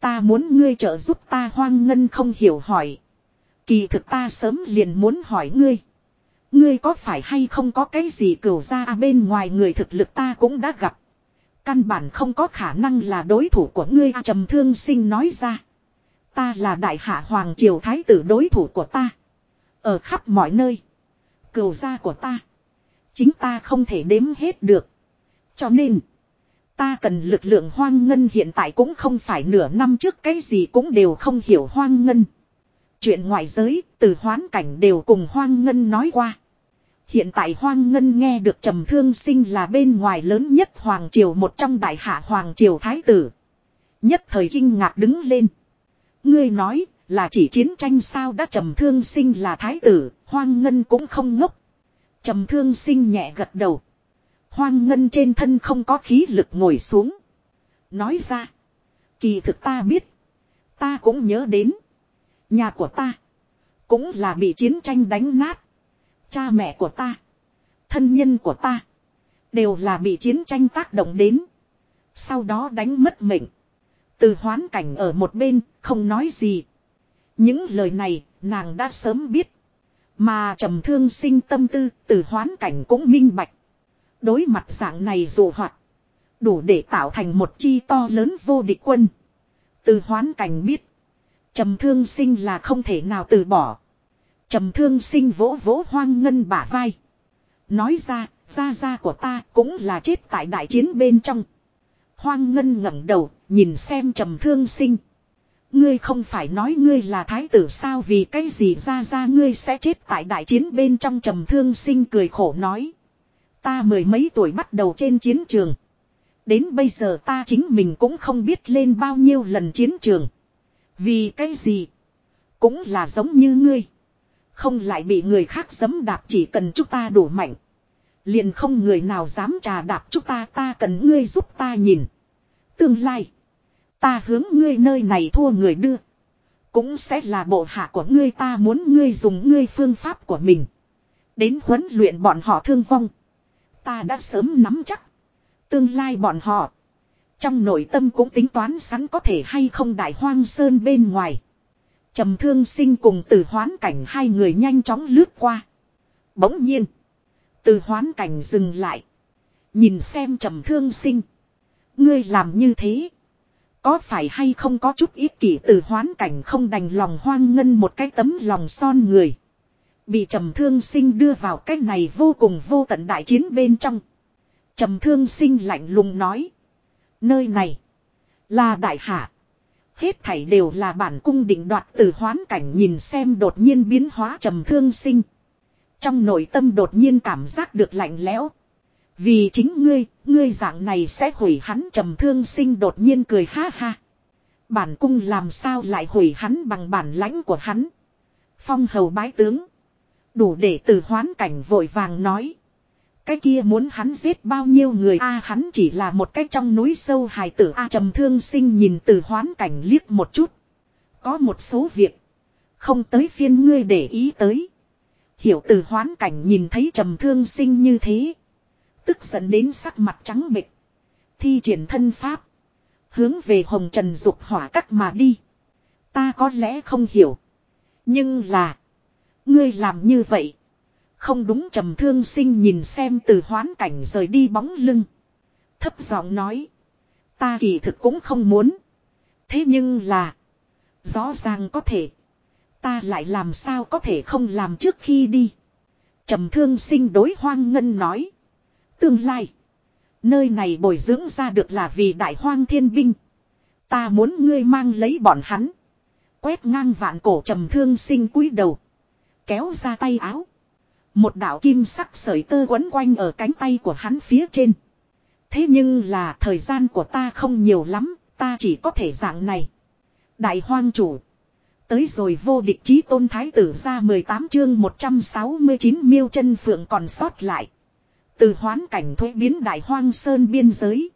Ta muốn ngươi trợ giúp ta hoang ngân không hiểu hỏi. Kỳ thực ta sớm liền muốn hỏi ngươi. Ngươi có phải hay không có cái gì cửu ra bên ngoài người thực lực ta cũng đã gặp. Căn bản không có khả năng là đối thủ của ngươi trầm thương sinh nói ra. Ta là đại hạ hoàng triều thái tử đối thủ của ta. Ở khắp mọi nơi. Cừu gia của ta. Chính ta không thể đếm hết được. Cho nên. Ta cần lực lượng hoang ngân hiện tại cũng không phải nửa năm trước cái gì cũng đều không hiểu hoang ngân. Chuyện ngoại giới, từ hoán cảnh đều cùng hoang ngân nói qua. Hiện tại hoang ngân nghe được trầm thương sinh là bên ngoài lớn nhất hoàng triều một trong đại hạ hoàng triều thái tử. Nhất thời kinh ngạc đứng lên. Ngươi nói là chỉ chiến tranh sao đã trầm thương sinh là thái tử, hoang ngân cũng không ngốc. Trầm thương sinh nhẹ gật đầu. Hoang ngân trên thân không có khí lực ngồi xuống. Nói ra. Kỳ thực ta biết. Ta cũng nhớ đến. Nhà của ta. Cũng là bị chiến tranh đánh nát. Cha mẹ của ta. Thân nhân của ta. Đều là bị chiến tranh tác động đến. Sau đó đánh mất mệnh. Từ hoán cảnh ở một bên, không nói gì. Những lời này, nàng đã sớm biết. Mà trầm thương sinh tâm tư, từ hoán cảnh cũng minh bạch. Đối mặt dạng này dù hoạt. Đủ để tạo thành một chi to lớn vô địch quân. Từ hoán cảnh biết. Trầm thương sinh là không thể nào từ bỏ. Trầm thương sinh vỗ vỗ hoang ngân bả vai. Nói ra, gia gia của ta cũng là chết tại đại chiến bên trong. Hoang ngân ngẩng đầu, nhìn xem trầm thương sinh. Ngươi không phải nói ngươi là thái tử sao vì cái gì ra ra ngươi sẽ chết tại đại chiến bên trong trầm thương sinh cười khổ nói. Ta mười mấy tuổi bắt đầu trên chiến trường. Đến bây giờ ta chính mình cũng không biết lên bao nhiêu lần chiến trường. Vì cái gì? Cũng là giống như ngươi. Không lại bị người khác giấm đạp chỉ cần chúng ta đủ mạnh. Liền không người nào dám trà đạp chúng ta ta cần ngươi giúp ta nhìn. Tương lai. Ta hướng ngươi nơi này thua người đưa. Cũng sẽ là bộ hạ của ngươi, ta muốn ngươi dùng ngươi phương pháp của mình. Đến huấn luyện bọn họ thương vong. Ta đã sớm nắm chắc. Tương lai bọn họ. Trong nội tâm cũng tính toán sẵn có thể hay không đại hoang sơn bên ngoài trầm thương sinh cùng từ hoán cảnh hai người nhanh chóng lướt qua. Bỗng nhiên. Từ hoán cảnh dừng lại. Nhìn xem trầm thương sinh. Ngươi làm như thế. Có phải hay không có chút ít kỷ từ hoán cảnh không đành lòng hoang ngân một cái tấm lòng son người. Bị trầm thương sinh đưa vào cái này vô cùng vô tận đại chiến bên trong. Trầm thương sinh lạnh lùng nói. Nơi này. Là đại hạ. Hết thảy đều là bản cung định đoạt từ hoán cảnh nhìn xem đột nhiên biến hóa trầm thương sinh. Trong nội tâm đột nhiên cảm giác được lạnh lẽo. Vì chính ngươi, ngươi dạng này sẽ hủy hắn trầm thương sinh đột nhiên cười ha ha. Bản cung làm sao lại hủy hắn bằng bản lãnh của hắn. Phong hầu bái tướng. Đủ để từ hoán cảnh vội vàng nói. Cái kia muốn hắn giết bao nhiêu người a, hắn chỉ là một cái trong núi sâu hài tử a, trầm thương sinh nhìn từ hoán cảnh liếc một chút. Có một số việc. Không tới phiên ngươi để ý tới. Hiểu từ hoán cảnh nhìn thấy trầm thương sinh như thế. Tức giận đến sắc mặt trắng bệch. Thi triển thân pháp. Hướng về hồng trần dục hỏa các mà đi. Ta có lẽ không hiểu. Nhưng là. Ngươi làm như vậy. Không đúng trầm thương sinh nhìn xem từ hoán cảnh rời đi bóng lưng. Thấp giọng nói. Ta kỳ thực cũng không muốn. Thế nhưng là. Rõ ràng có thể. Ta lại làm sao có thể không làm trước khi đi. trầm thương sinh đối hoang ngân nói. Tương lai. Nơi này bồi dưỡng ra được là vì đại hoang thiên binh. Ta muốn ngươi mang lấy bọn hắn. Quét ngang vạn cổ trầm thương sinh cúi đầu. Kéo ra tay áo. Một đạo kim sắc sợi tơ quấn quanh ở cánh tay của hắn phía trên. Thế nhưng là thời gian của ta không nhiều lắm, ta chỉ có thể dạng này. Đại hoang chủ. Tới rồi vô địch chí tôn thái tử ra 18 chương 169 miêu chân phượng còn sót lại. Từ hoán cảnh thuế biến đại hoang sơn biên giới.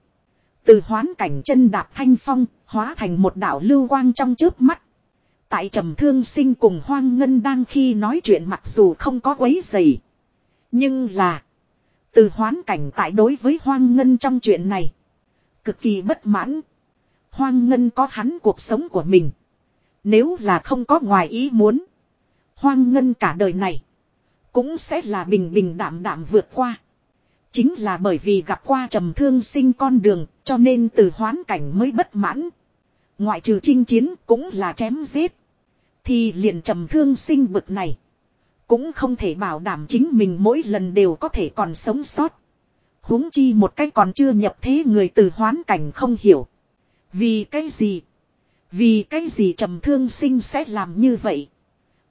Từ hoán cảnh chân đạp thanh phong, hóa thành một đảo lưu quang trong trước mắt. Tại trầm thương sinh cùng hoang ngân đang khi nói chuyện mặc dù không có quấy gì Nhưng là. Từ hoán cảnh tại đối với hoang ngân trong chuyện này. Cực kỳ bất mãn. Hoang ngân có hắn cuộc sống của mình. Nếu là không có ngoài ý muốn. Hoang ngân cả đời này. Cũng sẽ là bình bình đạm đạm vượt qua. Chính là bởi vì gặp qua trầm thương sinh con đường, cho nên từ hoán cảnh mới bất mãn. Ngoại trừ chinh chiến cũng là chém giết. Thì liền trầm thương sinh bực này. Cũng không thể bảo đảm chính mình mỗi lần đều có thể còn sống sót. huống chi một cách còn chưa nhập thế người từ hoán cảnh không hiểu. Vì cái gì? Vì cái gì trầm thương sinh sẽ làm như vậy?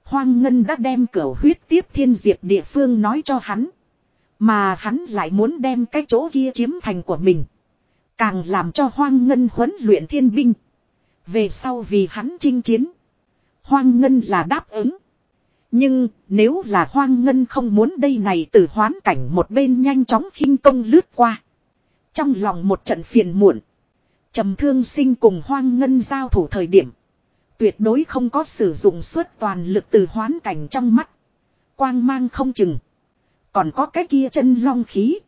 Hoang Ngân đã đem cửa huyết tiếp thiên diệp địa phương nói cho hắn. Mà hắn lại muốn đem cái chỗ kia chiếm thành của mình. Càng làm cho Hoang Ngân huấn luyện thiên binh. Về sau vì hắn chinh chiến. Hoang Ngân là đáp ứng. Nhưng, nếu là Hoang Ngân không muốn đây này từ hoán cảnh một bên nhanh chóng khinh công lướt qua. Trong lòng một trận phiền muộn. trầm thương sinh cùng Hoang Ngân giao thủ thời điểm. Tuyệt đối không có sử dụng suốt toàn lực từ hoán cảnh trong mắt. Quang mang không chừng. Còn có cái kia chân long khí.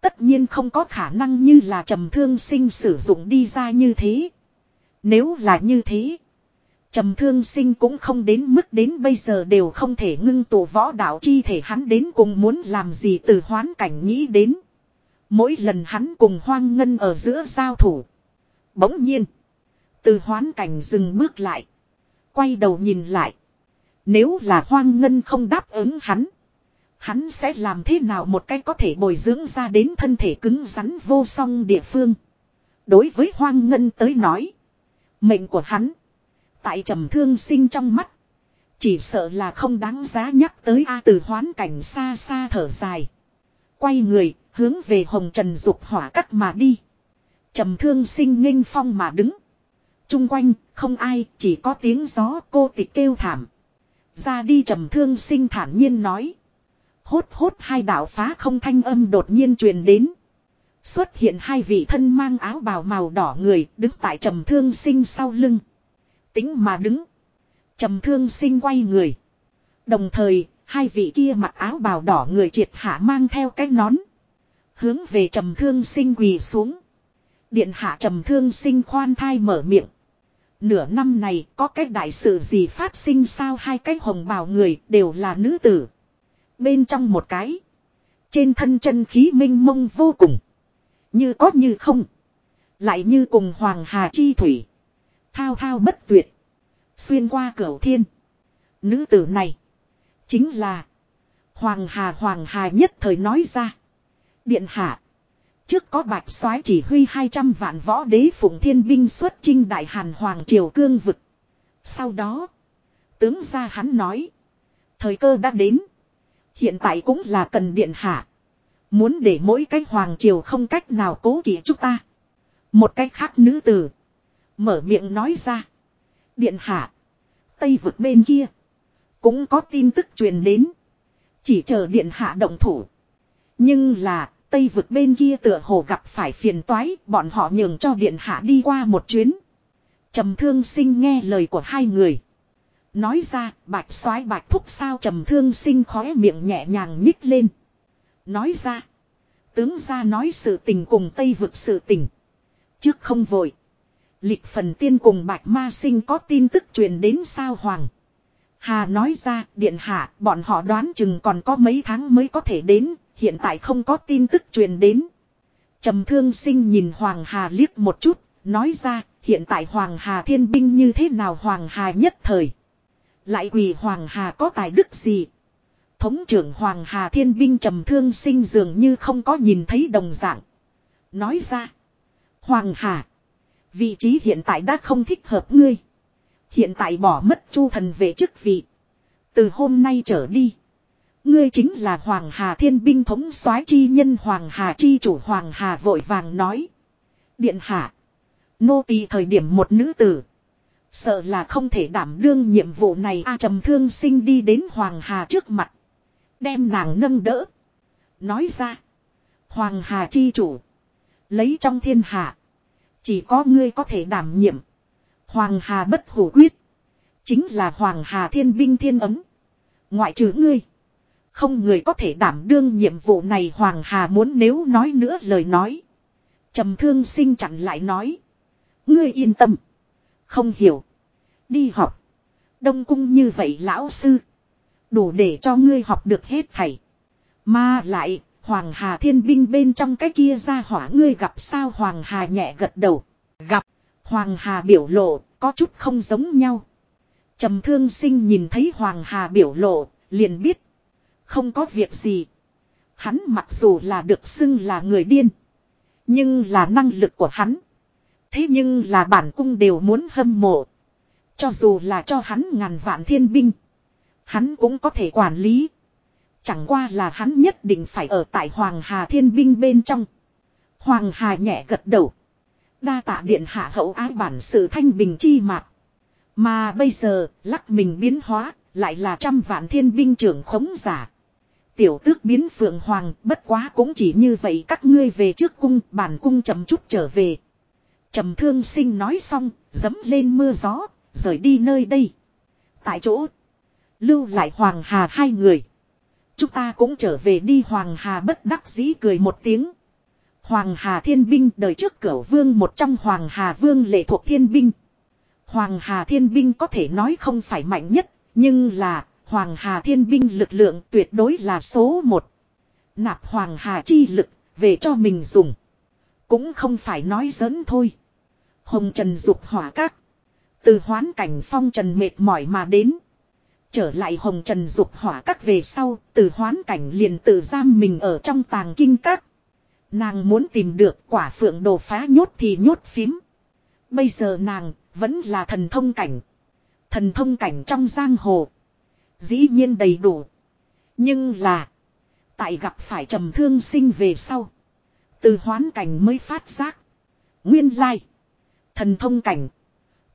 Tất nhiên không có khả năng như là trầm thương sinh sử dụng đi ra như thế. Nếu là như thế. Trầm thương sinh cũng không đến mức đến bây giờ đều không thể ngưng tụ võ đạo chi thể hắn đến cùng muốn làm gì từ hoán cảnh nghĩ đến. Mỗi lần hắn cùng hoang ngân ở giữa giao thủ. Bỗng nhiên. Từ hoán cảnh dừng bước lại. Quay đầu nhìn lại. Nếu là hoang ngân không đáp ứng hắn. Hắn sẽ làm thế nào một cái có thể bồi dưỡng ra đến thân thể cứng rắn vô song địa phương. Đối với hoang ngân tới nói. Mệnh của hắn Tại trầm thương sinh trong mắt. Chỉ sợ là không đáng giá nhắc tới A từ hoán cảnh xa xa thở dài. Quay người, hướng về hồng trần dục hỏa cắt mà đi. Trầm thương sinh nghênh phong mà đứng. Trung quanh, không ai, chỉ có tiếng gió cô tịch kêu thảm. Ra đi trầm thương sinh thản nhiên nói. Hốt hốt hai đạo phá không thanh âm đột nhiên truyền đến. Xuất hiện hai vị thân mang áo bào màu đỏ người đứng tại trầm thương sinh sau lưng. Tính mà đứng. Trầm thương sinh quay người. Đồng thời, hai vị kia mặc áo bào đỏ người triệt hạ mang theo cái nón. Hướng về trầm thương sinh quỳ xuống. Điện hạ trầm thương sinh khoan thai mở miệng. Nửa năm này có cái đại sự gì phát sinh sao hai cái hồng bào người đều là nữ tử. Bên trong một cái. Trên thân chân khí minh mông vô cùng. Như có như không. Lại như cùng hoàng hà chi thủy. Thao thao bất tuyệt. Xuyên qua cửa thiên. Nữ tử này. Chính là. Hoàng hà hoàng hà nhất thời nói ra. Điện hạ. Trước có bạch soái chỉ huy 200 vạn võ đế phụng thiên binh xuất chinh đại hàn hoàng triều cương vực. Sau đó. Tướng ra hắn nói. Thời cơ đã đến. Hiện tại cũng là cần điện hạ. Muốn để mỗi cái hoàng triều không cách nào cố kỵ chúng ta. Một cách khác nữ tử. Mở miệng nói ra. Điện hạ. Tây vực bên kia. Cũng có tin tức truyền đến. Chỉ chờ điện hạ động thủ. Nhưng là Tây vực bên kia tựa hồ gặp phải phiền toái, bọn họ nhường cho điện hạ đi qua một chuyến. Trầm thương sinh nghe lời của hai người. Nói ra, bạch soái bạch thúc sao trầm thương sinh khóe miệng nhẹ nhàng nhích lên. Nói ra, tướng ra nói sự tình cùng Tây vực sự tình. Trước không vội. Lịch phần tiên cùng bạch ma sinh có tin tức truyền đến sao hoàng. Hà nói ra, điện hạ, bọn họ đoán chừng còn có mấy tháng mới có thể đến, hiện tại không có tin tức truyền đến. Trầm thương sinh nhìn Hoàng Hà liếc một chút, nói ra, hiện tại Hoàng Hà thiên binh như thế nào Hoàng Hà nhất thời. Lại quỳ Hoàng Hà có tài đức gì? Thống trưởng Hoàng Hà thiên binh trầm thương sinh dường như không có nhìn thấy đồng dạng. Nói ra, Hoàng Hà, vị trí hiện tại đã không thích hợp ngươi. Hiện tại bỏ mất chu thần về chức vị. Từ hôm nay trở đi. Ngươi chính là Hoàng Hà thiên binh thống soái chi nhân Hoàng Hà chi chủ Hoàng Hà vội vàng nói. Điện hạ. Nô tỳ thời điểm một nữ tử. Sợ là không thể đảm đương nhiệm vụ này a trầm thương sinh đi đến Hoàng Hà trước mặt. Đem nàng nâng đỡ. Nói ra. Hoàng Hà chi chủ. Lấy trong thiên hạ. Chỉ có ngươi có thể đảm nhiệm. Hoàng Hà bất hủ quyết. Chính là Hoàng Hà thiên binh thiên ấm. Ngoại trừ ngươi. Không người có thể đảm đương nhiệm vụ này Hoàng Hà muốn nếu nói nữa lời nói. trầm thương sinh chặn lại nói. Ngươi yên tâm. Không hiểu. Đi học. Đông cung như vậy lão sư. Đủ để cho ngươi học được hết thầy. Mà lại, Hoàng Hà thiên binh bên trong cái kia ra hỏa ngươi gặp sao Hoàng Hà nhẹ gật đầu. Gặp. Hoàng Hà biểu lộ, có chút không giống nhau. Trầm thương sinh nhìn thấy Hoàng Hà biểu lộ, liền biết. Không có việc gì. Hắn mặc dù là được xưng là người điên. Nhưng là năng lực của hắn. Thế nhưng là bản cung đều muốn hâm mộ. Cho dù là cho hắn ngàn vạn thiên binh. Hắn cũng có thể quản lý. Chẳng qua là hắn nhất định phải ở tại Hoàng Hà thiên binh bên trong. Hoàng Hà nhẹ gật đầu. Đa tạ điện hạ hậu ái bản sự thanh bình chi mạc. Mà bây giờ, lắc mình biến hóa, lại là trăm vạn thiên binh trưởng khống giả. Tiểu tước biến phượng hoàng, bất quá cũng chỉ như vậy các ngươi về trước cung, bản cung chậm chút trở về. Trầm thương sinh nói xong, dấm lên mưa gió, rời đi nơi đây. Tại chỗ, lưu lại hoàng hà hai người. Chúng ta cũng trở về đi hoàng hà bất đắc dĩ cười một tiếng. Hoàng Hà Thiên Binh đời trước cửu vương một trong Hoàng Hà Vương lệ thuộc Thiên Binh. Hoàng Hà Thiên Binh có thể nói không phải mạnh nhất, nhưng là Hoàng Hà Thiên Binh lực lượng tuyệt đối là số một. Nạp Hoàng Hà chi lực, về cho mình dùng. Cũng không phải nói giỡn thôi. Hồng Trần dục hỏa các. Từ hoán cảnh phong trần mệt mỏi mà đến. Trở lại Hồng Trần dục hỏa các về sau, từ hoán cảnh liền tự giam mình ở trong tàng kinh các. Nàng muốn tìm được quả phượng đồ phá nhốt thì nhốt phím. Bây giờ nàng vẫn là thần thông cảnh. Thần thông cảnh trong giang hồ. Dĩ nhiên đầy đủ. Nhưng là. Tại gặp phải trầm thương sinh về sau. Từ hoán cảnh mới phát giác. Nguyên lai. Thần thông cảnh.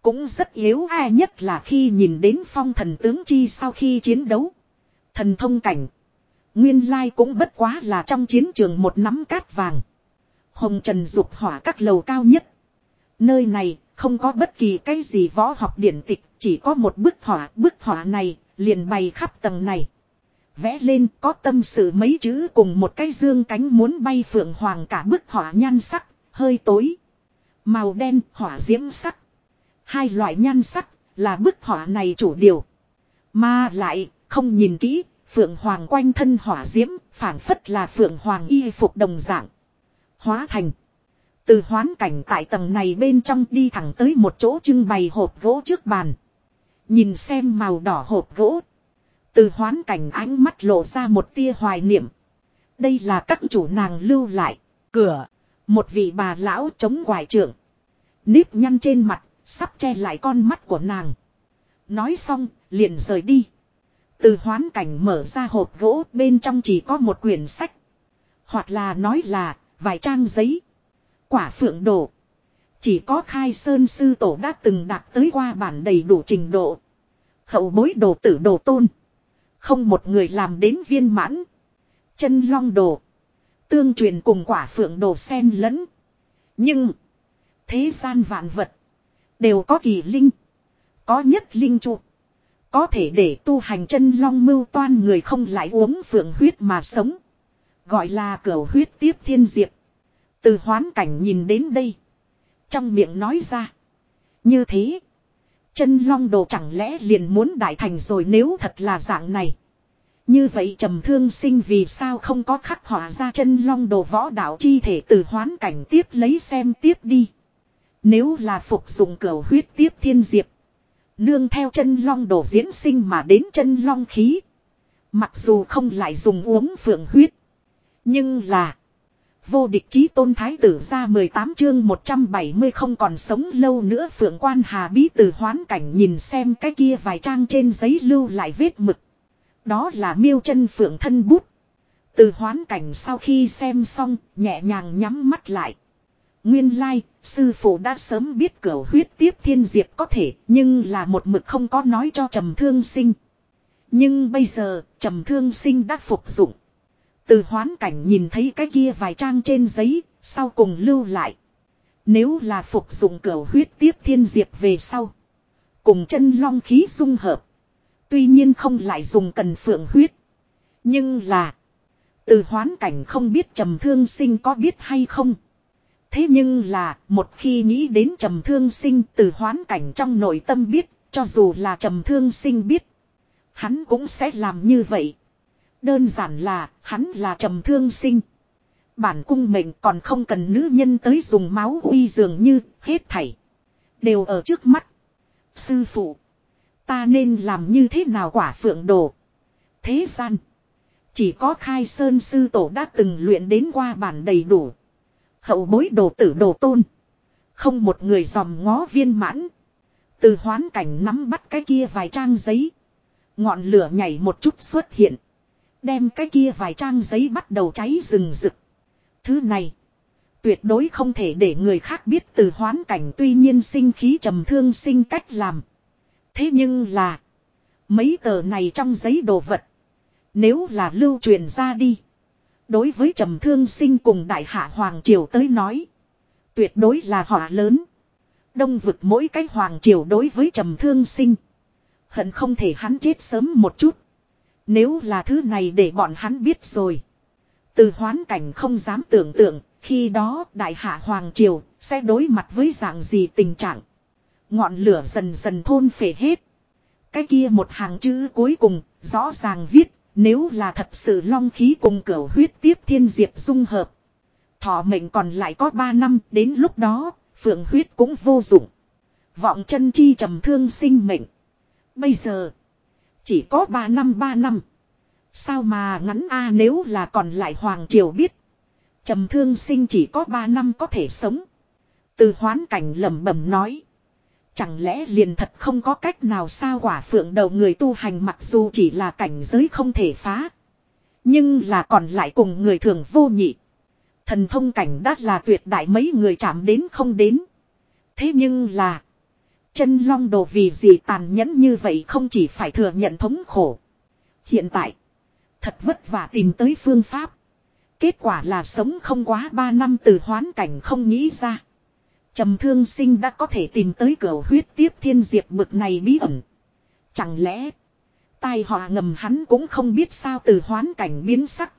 Cũng rất yếu ai nhất là khi nhìn đến phong thần tướng chi sau khi chiến đấu. Thần thông cảnh. Nguyên lai cũng bất quá là trong chiến trường một nắm cát vàng. Hồng Trần dục hỏa các lầu cao nhất. Nơi này không có bất kỳ cái gì võ học điển tịch, chỉ có một bức họa. Bức họa này liền bày khắp tầng này. Vẽ lên có tâm sự mấy chữ cùng một cái dương cánh muốn bay phượng hoàng cả bức họa nhan sắc, hơi tối. Màu đen hỏa diễm sắc. Hai loại nhan sắc là bức họa này chủ điều. Mà lại, không nhìn kỹ, phượng hoàng quanh thân hỏa diễm, phản phất là phượng hoàng y phục đồng dạng. Hóa thành. Từ hoán cảnh tại tầng này bên trong đi thẳng tới một chỗ trưng bày hộp gỗ trước bàn. Nhìn xem màu đỏ hộp gỗ. Từ hoán cảnh ánh mắt lộ ra một tia hoài niệm. Đây là các chủ nàng lưu lại. Cửa. Một vị bà lão chống quải trưởng. Nếp nhăn trên mặt, sắp che lại con mắt của nàng. Nói xong, liền rời đi. Từ hoán cảnh mở ra hộp gỗ bên trong chỉ có một quyển sách. Hoặc là nói là, vài trang giấy. Quả phượng đồ. Chỉ có khai sơn sư tổ đã từng đạt tới qua bản đầy đủ trình độ. Hậu bối đồ tử đồ tôn. Không một người làm đến viên mãn. Chân long đồ. Tương truyền cùng quả phượng đồ sen lẫn. Nhưng. Thế gian vạn vật. Đều có kỳ linh. Có nhất linh trụ. Có thể để tu hành chân long mưu toan người không lại uống phượng huyết mà sống. Gọi là cửu huyết tiếp thiên diệp. Từ hoán cảnh nhìn đến đây. Trong miệng nói ra. Như thế. Chân long đồ chẳng lẽ liền muốn đại thành rồi nếu thật là dạng này. Như vậy trầm thương sinh vì sao không có khắc họa ra chân long đồ võ đạo chi thể từ hoán cảnh tiếp lấy xem tiếp đi. Nếu là phục dụng cửu huyết tiếp thiên diệp. Nương theo chân long đồ diễn sinh mà đến chân long khí. Mặc dù không lại dùng uống phượng huyết. Nhưng là. Vô địch chí tôn thái tử ra 18 chương 170 không còn sống lâu nữa phượng quan hà bí từ hoán cảnh nhìn xem cái kia vài trang trên giấy lưu lại vết mực. Đó là miêu chân phượng thân bút. Từ hoán cảnh sau khi xem xong, nhẹ nhàng nhắm mắt lại. Nguyên lai, sư phụ đã sớm biết cửa huyết tiếp thiên diệp có thể nhưng là một mực không có nói cho trầm thương sinh. Nhưng bây giờ, trầm thương sinh đã phục dụng. Từ hoán cảnh nhìn thấy cái kia vài trang trên giấy, sau cùng lưu lại. Nếu là phục dụng cửa huyết tiếp thiên diệp về sau. Cùng chân long khí dung hợp. Tuy nhiên không lại dùng cần phượng huyết. Nhưng là. Từ hoán cảnh không biết trầm thương sinh có biết hay không. Thế nhưng là, một khi nghĩ đến trầm thương sinh từ hoán cảnh trong nội tâm biết. Cho dù là trầm thương sinh biết. Hắn cũng sẽ làm như vậy. Đơn giản là, hắn là trầm thương sinh. Bản cung mệnh còn không cần nữ nhân tới dùng máu uy dường như hết thảy. Đều ở trước mắt. Sư phụ. Ta nên làm như thế nào quả phượng đồ. Thế gian. Chỉ có khai sơn sư tổ đã từng luyện đến qua bản đầy đủ. Hậu bối đồ tử đồ tôn. Không một người dòm ngó viên mãn. Từ hoán cảnh nắm bắt cái kia vài trang giấy. Ngọn lửa nhảy một chút xuất hiện. Đem cái kia vài trang giấy bắt đầu cháy rừng rực. Thứ này. Tuyệt đối không thể để người khác biết từ hoán cảnh tuy nhiên sinh khí trầm thương sinh cách làm. Thế nhưng là. Mấy tờ này trong giấy đồ vật. Nếu là lưu truyền ra đi. Đối với trầm thương sinh cùng đại hạ Hoàng Triều tới nói. Tuyệt đối là họa lớn. Đông vực mỗi cái Hoàng Triều đối với trầm thương sinh. Hận không thể hắn chết sớm một chút. Nếu là thứ này để bọn hắn biết rồi. Từ hoán cảnh không dám tưởng tượng, khi đó đại hạ Hoàng Triều sẽ đối mặt với dạng gì tình trạng. Ngọn lửa dần dần thôn phể hết. Cái kia một hàng chữ cuối cùng, rõ ràng viết, nếu là thật sự long khí cùng cửu huyết tiếp thiên diệp dung hợp. Thọ mệnh còn lại có 3 năm, đến lúc đó, phượng huyết cũng vô dụng. Vọng chân chi trầm thương sinh mệnh. Bây giờ, chỉ có 3 năm 3 năm. Sao mà ngắn a nếu là còn lại Hoàng Triều biết. trầm thương sinh chỉ có 3 năm có thể sống. Từ hoán cảnh lẩm bẩm nói. Chẳng lẽ liền thật không có cách nào sao quả phượng đầu người tu hành mặc dù chỉ là cảnh giới không thể phá. Nhưng là còn lại cùng người thường vô nhị. Thần thông cảnh đát là tuyệt đại mấy người chạm đến không đến. Thế nhưng là. Chân long đồ vì gì tàn nhẫn như vậy không chỉ phải thừa nhận thống khổ. Hiện tại. Thật vất vả tìm tới phương pháp. Kết quả là sống không quá 3 năm từ hoán cảnh không nghĩ ra. Trầm thương sinh đã có thể tìm tới cửa huyết tiếp thiên diệp bực này bí ẩn. Chẳng lẽ, tai họa ngầm hắn cũng không biết sao từ hoán cảnh biến sắc.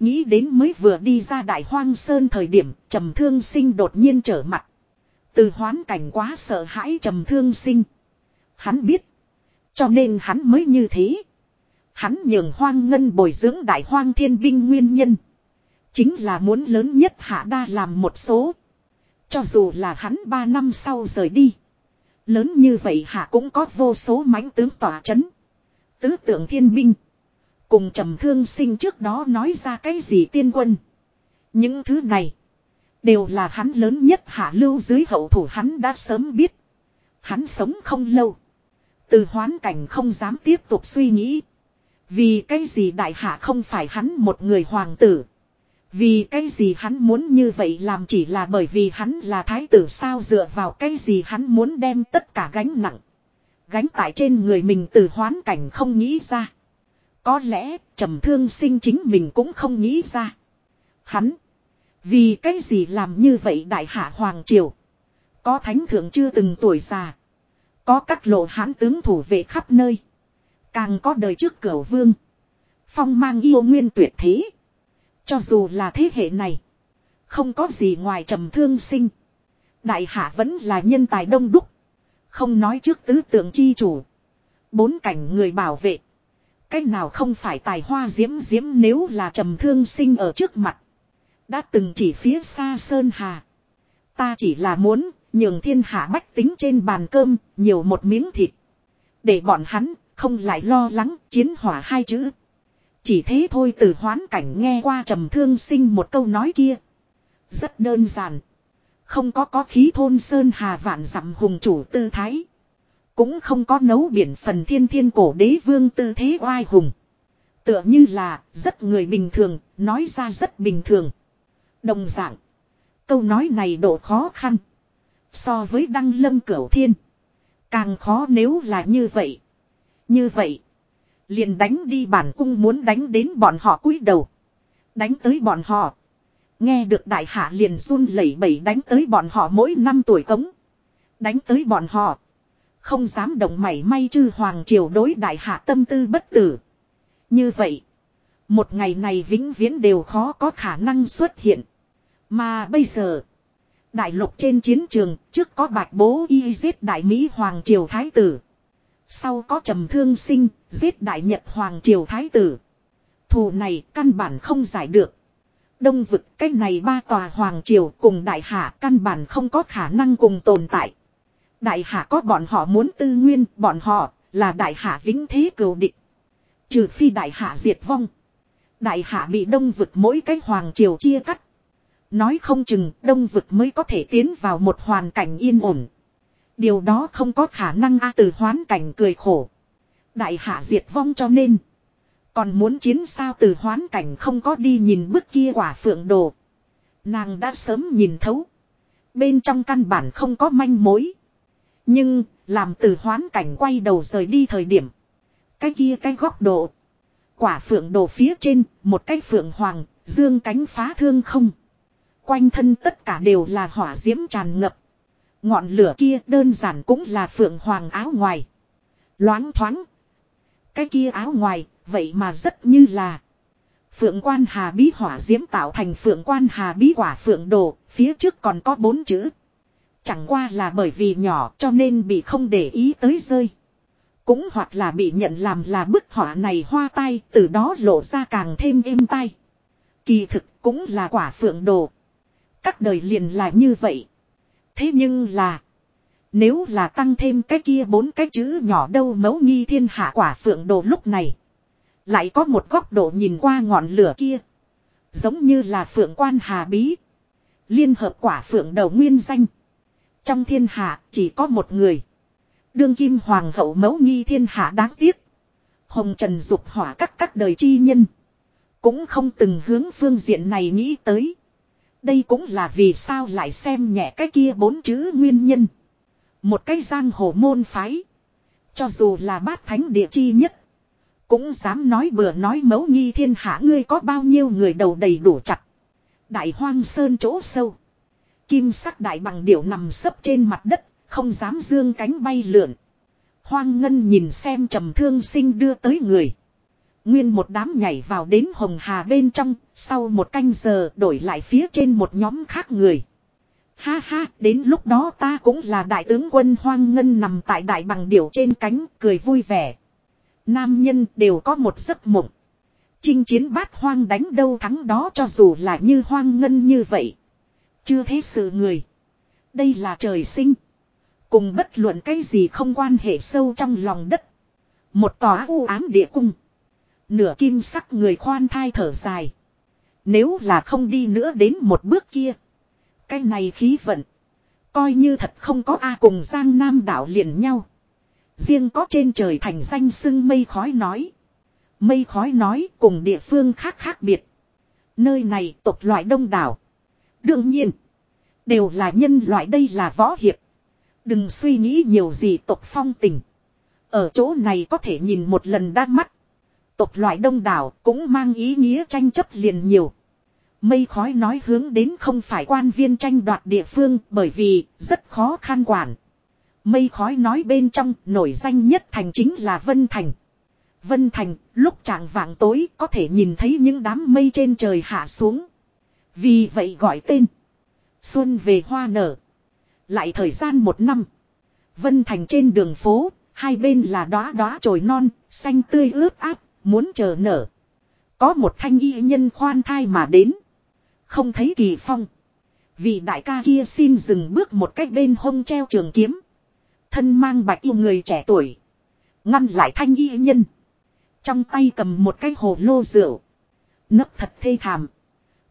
Nghĩ đến mới vừa đi ra đại hoang sơn thời điểm, trầm thương sinh đột nhiên trở mặt. Từ hoán cảnh quá sợ hãi trầm thương sinh. Hắn biết. Cho nên hắn mới như thế. Hắn nhường hoang ngân bồi dưỡng đại hoang thiên binh nguyên nhân. Chính là muốn lớn nhất hạ đa làm một số. Cho dù là hắn ba năm sau rời đi. Lớn như vậy hạ cũng có vô số mãnh tướng tỏa chấn. Tứ tượng thiên binh. Cùng trầm thương sinh trước đó nói ra cái gì tiên quân. Những thứ này. Đều là hắn lớn nhất hạ lưu dưới hậu thủ hắn đã sớm biết. Hắn sống không lâu. Từ hoán cảnh không dám tiếp tục suy nghĩ. Vì cái gì đại hạ không phải hắn một người hoàng tử. Vì cái gì hắn muốn như vậy làm chỉ là bởi vì hắn là thái tử sao dựa vào cái gì hắn muốn đem tất cả gánh nặng. Gánh tại trên người mình từ hoán cảnh không nghĩ ra. Có lẽ trầm thương sinh chính mình cũng không nghĩ ra. Hắn. Vì cái gì làm như vậy đại hạ hoàng triều. Có thánh thượng chưa từng tuổi già. Có các lộ hãn tướng thủ vệ khắp nơi. Càng có đời trước cửa vương. Phong mang yêu nguyên tuyệt thế. Cho dù là thế hệ này. Không có gì ngoài trầm thương sinh. Đại hạ vẫn là nhân tài đông đúc. Không nói trước tứ tượng chi chủ. Bốn cảnh người bảo vệ. cách nào không phải tài hoa diễm diễm nếu là trầm thương sinh ở trước mặt. Đã từng chỉ phía xa Sơn Hà. Ta chỉ là muốn nhường thiên hạ bách tính trên bàn cơm nhiều một miếng thịt. Để bọn hắn không lại lo lắng chiến hỏa hai chữ. Chỉ thế thôi từ hoán cảnh nghe qua trầm thương sinh một câu nói kia. Rất đơn giản. Không có có khí thôn sơn hà vạn dặm hùng chủ tư thái. Cũng không có nấu biển phần thiên thiên cổ đế vương tư thế oai hùng. Tựa như là rất người bình thường, nói ra rất bình thường. Đồng dạng. Câu nói này độ khó khăn. So với đăng lâm cửu thiên. Càng khó nếu là như vậy. Như vậy. Liền đánh đi bản cung muốn đánh đến bọn họ cúi đầu. Đánh tới bọn họ. Nghe được đại hạ liền run lẩy bẩy đánh tới bọn họ mỗi năm tuổi cống. Đánh tới bọn họ. Không dám động mảy may chư hoàng triều đối đại hạ tâm tư bất tử. Như vậy. Một ngày này vĩnh viễn đều khó có khả năng xuất hiện. Mà bây giờ. Đại lục trên chiến trường, trước có bạch bố y giết đại Mỹ Hoàng Triều Thái Tử. Sau có trầm thương sinh, giết đại Nhật Hoàng Triều Thái Tử. Thù này căn bản không giải được. Đông vực cách này ba tòa Hoàng Triều cùng đại hạ căn bản không có khả năng cùng tồn tại. Đại hạ có bọn họ muốn tư nguyên, bọn họ là đại hạ vĩnh thế cừu địch. Trừ phi đại hạ diệt vong. Đại hạ bị đông vực mỗi cái Hoàng Triều chia cắt. Nói không chừng đông vực mới có thể tiến vào một hoàn cảnh yên ổn. Điều đó không có khả năng a từ hoán cảnh cười khổ. Đại hạ diệt vong cho nên. Còn muốn chiến sao từ hoán cảnh không có đi nhìn bức kia quả phượng đồ. Nàng đã sớm nhìn thấu. Bên trong căn bản không có manh mối. Nhưng, làm từ hoán cảnh quay đầu rời đi thời điểm. Cái kia cái góc độ. Quả phượng đồ phía trên, một cái phượng hoàng, dương cánh phá thương không. Quanh thân tất cả đều là hỏa diễm tràn ngập. Ngọn lửa kia đơn giản cũng là phượng hoàng áo ngoài. Loáng thoáng. Cái kia áo ngoài, vậy mà rất như là. Phượng quan hà bí hỏa diễm tạo thành phượng quan hà bí quả phượng đồ, phía trước còn có bốn chữ. Chẳng qua là bởi vì nhỏ cho nên bị không để ý tới rơi. Cũng hoặc là bị nhận làm là bức họa này hoa tay, từ đó lộ ra càng thêm êm tay. Kỳ thực cũng là quả phượng đồ. Các đời liền là như vậy. Thế nhưng là. Nếu là tăng thêm cái kia bốn cái chữ nhỏ đâu mấu nghi thiên hạ quả phượng đồ lúc này. Lại có một góc độ nhìn qua ngọn lửa kia. Giống như là phượng quan hà bí. Liên hợp quả phượng đầu nguyên danh. Trong thiên hạ chỉ có một người. Đương kim hoàng hậu mấu nghi thiên hạ đáng tiếc. Hồng Trần dục hỏa các các đời chi nhân. Cũng không từng hướng phương diện này nghĩ tới. Đây cũng là vì sao lại xem nhẹ cái kia bốn chữ nguyên nhân. Một cái giang hồ môn phái. Cho dù là bát thánh địa chi nhất. Cũng dám nói bừa nói mấu nghi thiên hạ ngươi có bao nhiêu người đầu đầy đủ chặt. Đại hoang sơn chỗ sâu. Kim sắc đại bằng điểu nằm sấp trên mặt đất, không dám dương cánh bay lượn. Hoang ngân nhìn xem trầm thương sinh đưa tới người. Nguyên một đám nhảy vào đến hồng hà bên trong, sau một canh giờ đổi lại phía trên một nhóm khác người. Ha ha, đến lúc đó ta cũng là đại tướng quân hoang ngân nằm tại đại bằng điểu trên cánh, cười vui vẻ. Nam nhân đều có một giấc mộng. Chinh chiến bát hoang đánh đâu thắng đó cho dù là như hoang ngân như vậy. Chưa thấy sự người. Đây là trời sinh. Cùng bất luận cái gì không quan hệ sâu trong lòng đất. Một tòa u ám địa cung. Nửa kim sắc người khoan thai thở dài. Nếu là không đi nữa đến một bước kia. Cái này khí vận. Coi như thật không có A cùng Giang Nam đảo liền nhau. Riêng có trên trời thành danh sưng mây khói nói. Mây khói nói cùng địa phương khác khác biệt. Nơi này tộc loại đông đảo. Đương nhiên. Đều là nhân loại đây là võ hiệp. Đừng suy nghĩ nhiều gì tộc phong tình. Ở chỗ này có thể nhìn một lần đa mắt. Tộc loại đông đảo cũng mang ý nghĩa tranh chấp liền nhiều. Mây khói nói hướng đến không phải quan viên tranh đoạt địa phương bởi vì rất khó khăn quản. Mây khói nói bên trong nổi danh nhất thành chính là Vân Thành. Vân Thành lúc trạng vạng tối có thể nhìn thấy những đám mây trên trời hạ xuống. Vì vậy gọi tên. Xuân về hoa nở. Lại thời gian một năm. Vân Thành trên đường phố, hai bên là đóa đóa trồi non, xanh tươi ướt áp, muốn chờ nở. Có một thanh y nhân khoan thai mà đến. Không thấy kỳ phong. Vị đại ca kia xin dừng bước một cách bên hông treo trường kiếm. Thân mang bạch yêu người trẻ tuổi. Ngăn lại thanh y nhân. Trong tay cầm một cái hồ lô rượu. Nấp thật thê thảm.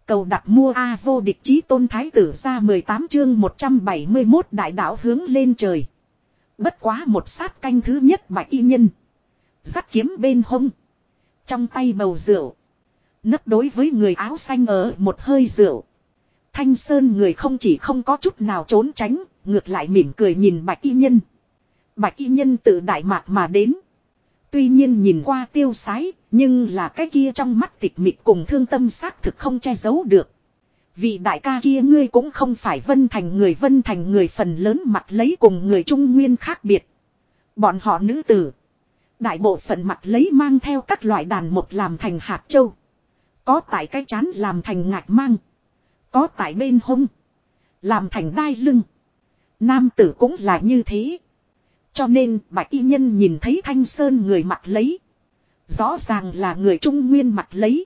Cầu đặt mua A vô địch chí tôn thái tử ra 18 chương 171 đại đạo hướng lên trời. Bất quá một sát canh thứ nhất bạch y nhân. sắt kiếm bên hông. Trong tay bầu rượu. Nấc đối với người áo xanh ở một hơi rượu. Thanh Sơn người không chỉ không có chút nào trốn tránh, ngược lại mỉm cười nhìn bạch y nhân. Bạch y nhân tự đại mạc mà đến. Tuy nhiên nhìn qua tiêu sái, nhưng là cái kia trong mắt tịch mịch cùng thương tâm xác thực không che giấu được. Vị đại ca kia ngươi cũng không phải vân thành người vân thành người phần lớn mặt lấy cùng người trung nguyên khác biệt. Bọn họ nữ tử. Đại bộ phận mặt lấy mang theo các loại đàn một làm thành hạt châu. Có tại cái chán làm thành ngạch mang. Có tại bên hông. Làm thành đai lưng. Nam tử cũng là như thế. Cho nên bạch y nhân nhìn thấy thanh sơn người mặt lấy. Rõ ràng là người trung nguyên mặt lấy.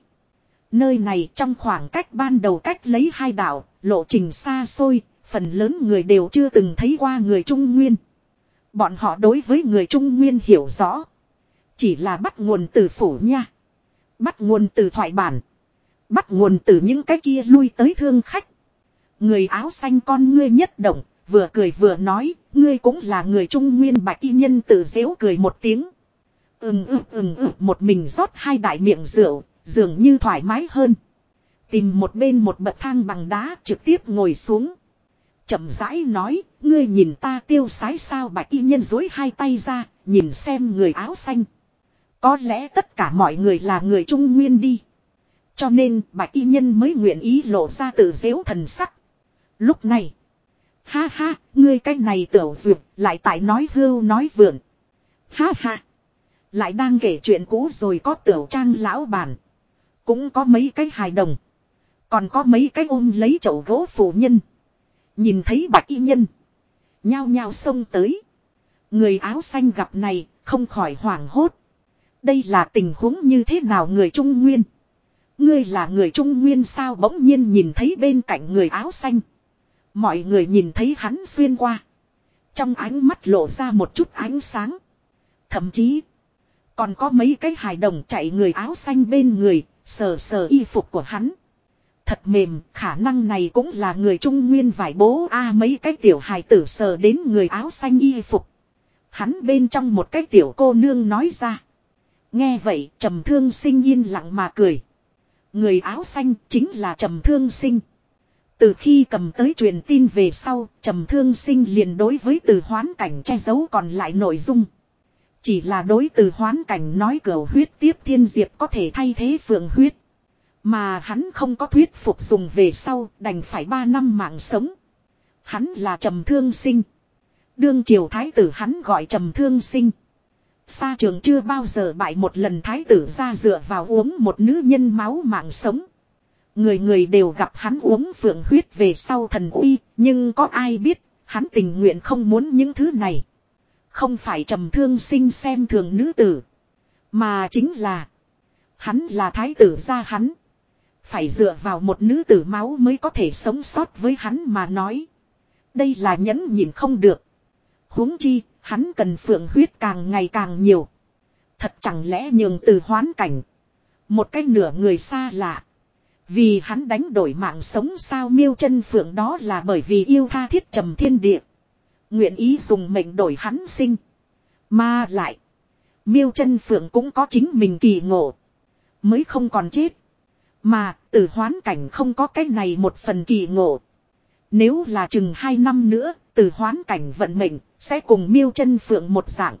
Nơi này trong khoảng cách ban đầu cách lấy hai đảo, lộ trình xa xôi, phần lớn người đều chưa từng thấy qua người trung nguyên. Bọn họ đối với người trung nguyên hiểu rõ. Chỉ là bắt nguồn từ phủ nha. Bắt nguồn từ thoại bản. Bắt nguồn từ những cái kia lui tới thương khách. Người áo xanh con ngươi nhất động, vừa cười vừa nói, ngươi cũng là người trung nguyên bạch y nhân tự dễu cười một tiếng. Ừm ừm ừm ừm một mình rót hai đại miệng rượu, dường như thoải mái hơn. Tìm một bên một bậc thang bằng đá trực tiếp ngồi xuống. chậm rãi nói, ngươi nhìn ta tiêu sái sao bạch y nhân dối hai tay ra, nhìn xem người áo xanh. Có lẽ tất cả mọi người là người trung nguyên đi. Cho nên bạch y nhân mới nguyện ý lộ ra tự dễu thần sắc. Lúc này. Ha ha, ngươi cái này tiểu duyệt lại tại nói hưu nói vượn. Ha ha. Lại đang kể chuyện cũ rồi có tiểu trang lão bản. Cũng có mấy cái hài đồng. Còn có mấy cái ôm lấy chậu gỗ phụ nhân. Nhìn thấy bạch y nhân. Nhao nhao xông tới. Người áo xanh gặp này không khỏi hoảng hốt. Đây là tình huống như thế nào người Trung Nguyên. Ngươi là người Trung Nguyên sao bỗng nhiên nhìn thấy bên cạnh người áo xanh. Mọi người nhìn thấy hắn xuyên qua. Trong ánh mắt lộ ra một chút ánh sáng. Thậm chí. Còn có mấy cái hài đồng chạy người áo xanh bên người. Sờ sờ y phục của hắn. Thật mềm. Khả năng này cũng là người trung nguyên vải bố a à, mấy cái tiểu hài tử sờ đến người áo xanh y phục. Hắn bên trong một cái tiểu cô nương nói ra. Nghe vậy trầm thương sinh yên lặng mà cười. Người áo xanh chính là trầm thương sinh. Từ khi cầm tới truyền tin về sau, trầm thương sinh liền đối với từ hoán cảnh che giấu còn lại nội dung. Chỉ là đối từ hoán cảnh nói cửa huyết tiếp thiên diệp có thể thay thế phượng huyết. Mà hắn không có thuyết phục dùng về sau đành phải 3 năm mạng sống. Hắn là trầm thương sinh. Đương triều thái tử hắn gọi trầm thương sinh. Sa trường chưa bao giờ bại một lần thái tử ra dựa vào uống một nữ nhân máu mạng sống. Người người đều gặp hắn uống phượng huyết về sau thần uy, nhưng có ai biết, hắn tình nguyện không muốn những thứ này. Không phải trầm thương sinh xem thường nữ tử, mà chính là hắn là thái tử ra hắn. Phải dựa vào một nữ tử máu mới có thể sống sót với hắn mà nói. Đây là nhẫn nhịn không được. huống chi, hắn cần phượng huyết càng ngày càng nhiều. Thật chẳng lẽ nhường từ hoán cảnh. Một cách nửa người xa lạ. Vì hắn đánh đổi mạng sống sao miêu chân phượng đó là bởi vì yêu tha thiết trầm thiên địa. Nguyện ý dùng mệnh đổi hắn sinh. Mà lại. Miêu chân phượng cũng có chính mình kỳ ngộ. Mới không còn chết. Mà tử hoán cảnh không có cái này một phần kỳ ngộ. Nếu là chừng hai năm nữa, tử hoán cảnh vận mệnh, sẽ cùng miêu chân phượng một dạng.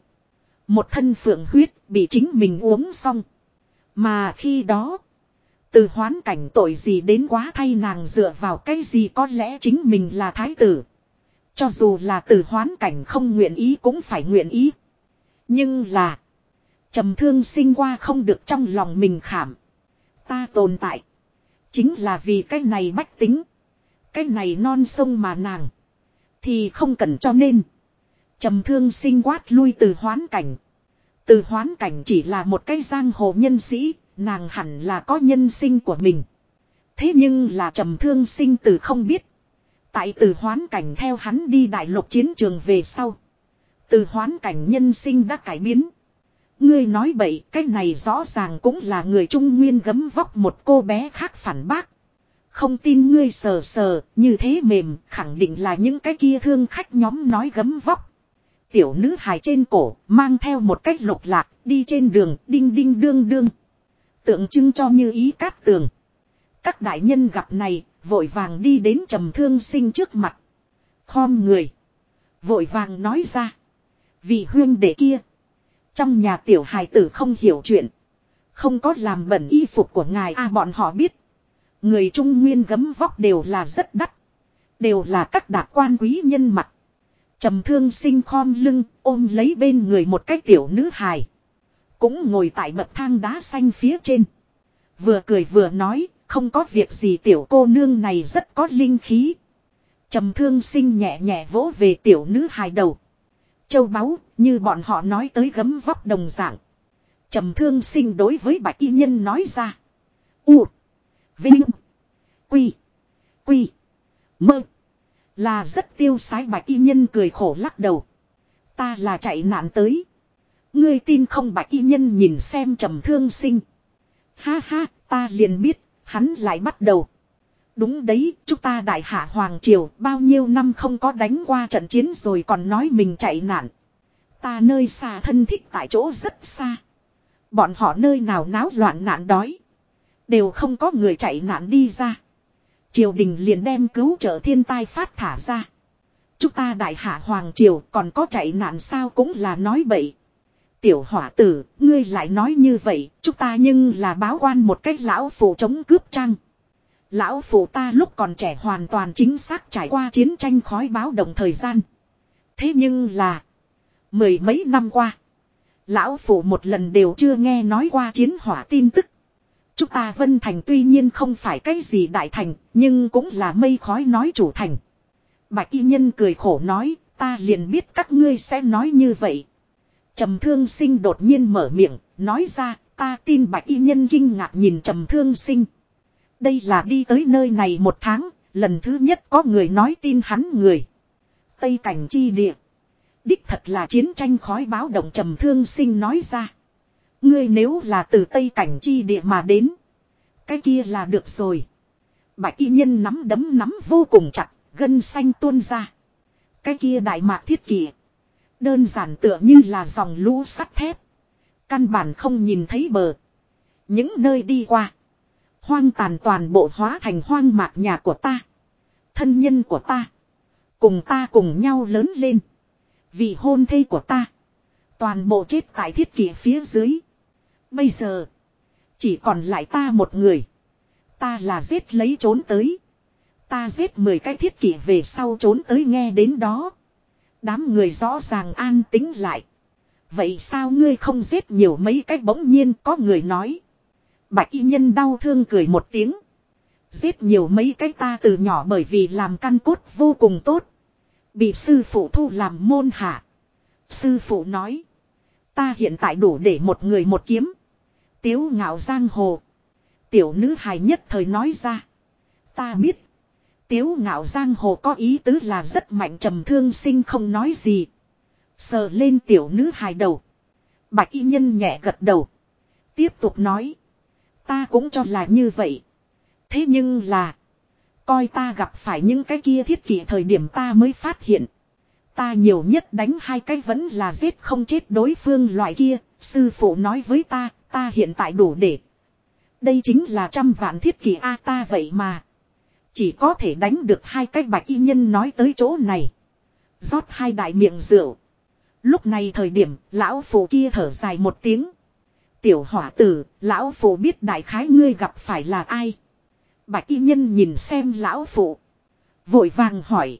Một thân phượng huyết bị chính mình uống xong. Mà khi đó, từ hoán cảnh tội gì đến quá thay nàng dựa vào cái gì có lẽ chính mình là thái tử. Cho dù là từ hoán cảnh không nguyện ý cũng phải nguyện ý. Nhưng là. trầm thương sinh qua không được trong lòng mình khảm. Ta tồn tại. Chính là vì cái này bách tính. Cái này non sông mà nàng. Thì không cần cho nên. trầm thương sinh quát lui từ hoán cảnh. Từ hoán cảnh chỉ là một cái giang hồ nhân sĩ. Nàng hẳn là có nhân sinh của mình. Thế nhưng là trầm thương sinh từ không biết. Tại từ hoán cảnh theo hắn đi đại lục chiến trường về sau. Từ hoán cảnh nhân sinh đã cải biến. Ngươi nói bậy, cái này rõ ràng cũng là người trung nguyên gấm vóc một cô bé khác phản bác. Không tin ngươi sờ sờ, như thế mềm, khẳng định là những cái kia thương khách nhóm nói gấm vóc. Tiểu nữ hài trên cổ, mang theo một cách lục lạc, đi trên đường, đinh đinh đương đương. Tượng trưng cho như ý cát tường. Các đại nhân gặp này, vội vàng đi đến trầm thương sinh trước mặt. Khom người. Vội vàng nói ra. Vì huyên đệ kia. Trong nhà tiểu hài tử không hiểu chuyện. Không có làm bẩn y phục của ngài a bọn họ biết. Người trung nguyên gấm vóc đều là rất đắt. Đều là các đạt quan quý nhân mặt. trầm thương sinh khom lưng ôm lấy bên người một cái tiểu nữ hài. Cũng ngồi tại bậc thang đá xanh phía trên. Vừa cười vừa nói, không có việc gì tiểu cô nương này rất có linh khí. trầm thương sinh nhẹ nhẹ vỗ về tiểu nữ hài đầu. Châu báu, như bọn họ nói tới gấm vóc đồng dạng. trầm thương sinh đối với bạch y nhân nói ra. U. Vinh. Quy. Quy. Mơ. Là rất tiêu sái bạch y nhân cười khổ lắc đầu. Ta là chạy nạn tới. Ngươi tin không bạch y nhân nhìn xem trầm thương sinh. Ha ha, ta liền biết, hắn lại bắt đầu. Đúng đấy, chúng ta đại hạ Hoàng Triều bao nhiêu năm không có đánh qua trận chiến rồi còn nói mình chạy nạn. Ta nơi xa thân thích tại chỗ rất xa. Bọn họ nơi nào náo loạn nạn đói. Đều không có người chạy nạn đi ra. Triều đình liền đem cứu trợ thiên tai phát thả ra. Chúng ta đại hạ Hoàng Triều còn có chạy nạn sao cũng là nói bậy. Tiểu hỏa tử, ngươi lại nói như vậy, chúng ta nhưng là báo quan một cách lão phụ chống cướp trăng. Lão phụ ta lúc còn trẻ hoàn toàn chính xác trải qua chiến tranh khói báo động thời gian. Thế nhưng là, mười mấy năm qua, lão phụ một lần đều chưa nghe nói qua chiến hỏa tin tức. Chúng ta Vân Thành tuy nhiên không phải cái gì đại thành, nhưng cũng là mây khói nói chủ thành. Bạch y nhân cười khổ nói, ta liền biết các ngươi sẽ nói như vậy, Trầm thương sinh đột nhiên mở miệng, nói ra, ta tin bạch y nhân kinh ngạc nhìn trầm thương sinh. Đây là đi tới nơi này một tháng, lần thứ nhất có người nói tin hắn người. Tây cảnh chi địa. Đích thật là chiến tranh khói báo động trầm thương sinh nói ra. Ngươi nếu là từ Tây cảnh chi địa mà đến. Cái kia là được rồi. Bạch y nhân nắm đấm nắm vô cùng chặt, gân xanh tuôn ra. Cái kia đại mạc thiết kỷ. Đơn giản tựa như là dòng lũ sắt thép. Căn bản không nhìn thấy bờ. Những nơi đi qua. Hoang tàn toàn bộ hóa thành hoang mạc nhà của ta. Thân nhân của ta. Cùng ta cùng nhau lớn lên. Vì hôn thê của ta. Toàn bộ chết tại thiết kỷ phía dưới. Bây giờ. Chỉ còn lại ta một người. Ta là giết lấy trốn tới. Ta giết 10 cái thiết kỷ về sau trốn tới nghe đến đó. Đám người rõ ràng an tính lại. Vậy sao ngươi không giết nhiều mấy cách bỗng nhiên có người nói. Bạch y nhân đau thương cười một tiếng. Giết nhiều mấy cách ta từ nhỏ bởi vì làm căn cốt vô cùng tốt. Bị sư phụ thu làm môn hạ. Sư phụ nói. Ta hiện tại đủ để một người một kiếm. Tiếu ngạo giang hồ. Tiểu nữ hài nhất thời nói ra. Ta biết. Tiếu ngạo giang hồ có ý tứ là rất mạnh trầm thương sinh không nói gì. Sờ lên tiểu nữ hài đầu. Bạch y nhân nhẹ gật đầu. Tiếp tục nói. Ta cũng cho là như vậy. Thế nhưng là. Coi ta gặp phải những cái kia thiết kỷ thời điểm ta mới phát hiện. Ta nhiều nhất đánh hai cái vẫn là giết không chết đối phương loại kia. Sư phụ nói với ta, ta hiện tại đủ để. Đây chính là trăm vạn thiết kỷ A ta vậy mà. Chỉ có thể đánh được hai cái bạch y nhân nói tới chỗ này. rót hai đại miệng rượu. Lúc này thời điểm, lão phụ kia thở dài một tiếng. Tiểu hỏa tử, lão phụ biết đại khái ngươi gặp phải là ai. Bạch y nhân nhìn xem lão phụ. Vội vàng hỏi.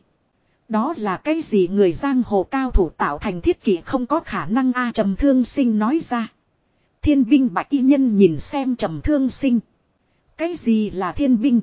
Đó là cái gì người giang hồ cao thủ tạo thành thiết kỷ không có khả năng a trầm thương sinh nói ra. Thiên binh bạch y nhân nhìn xem trầm thương sinh. Cái gì là thiên binh?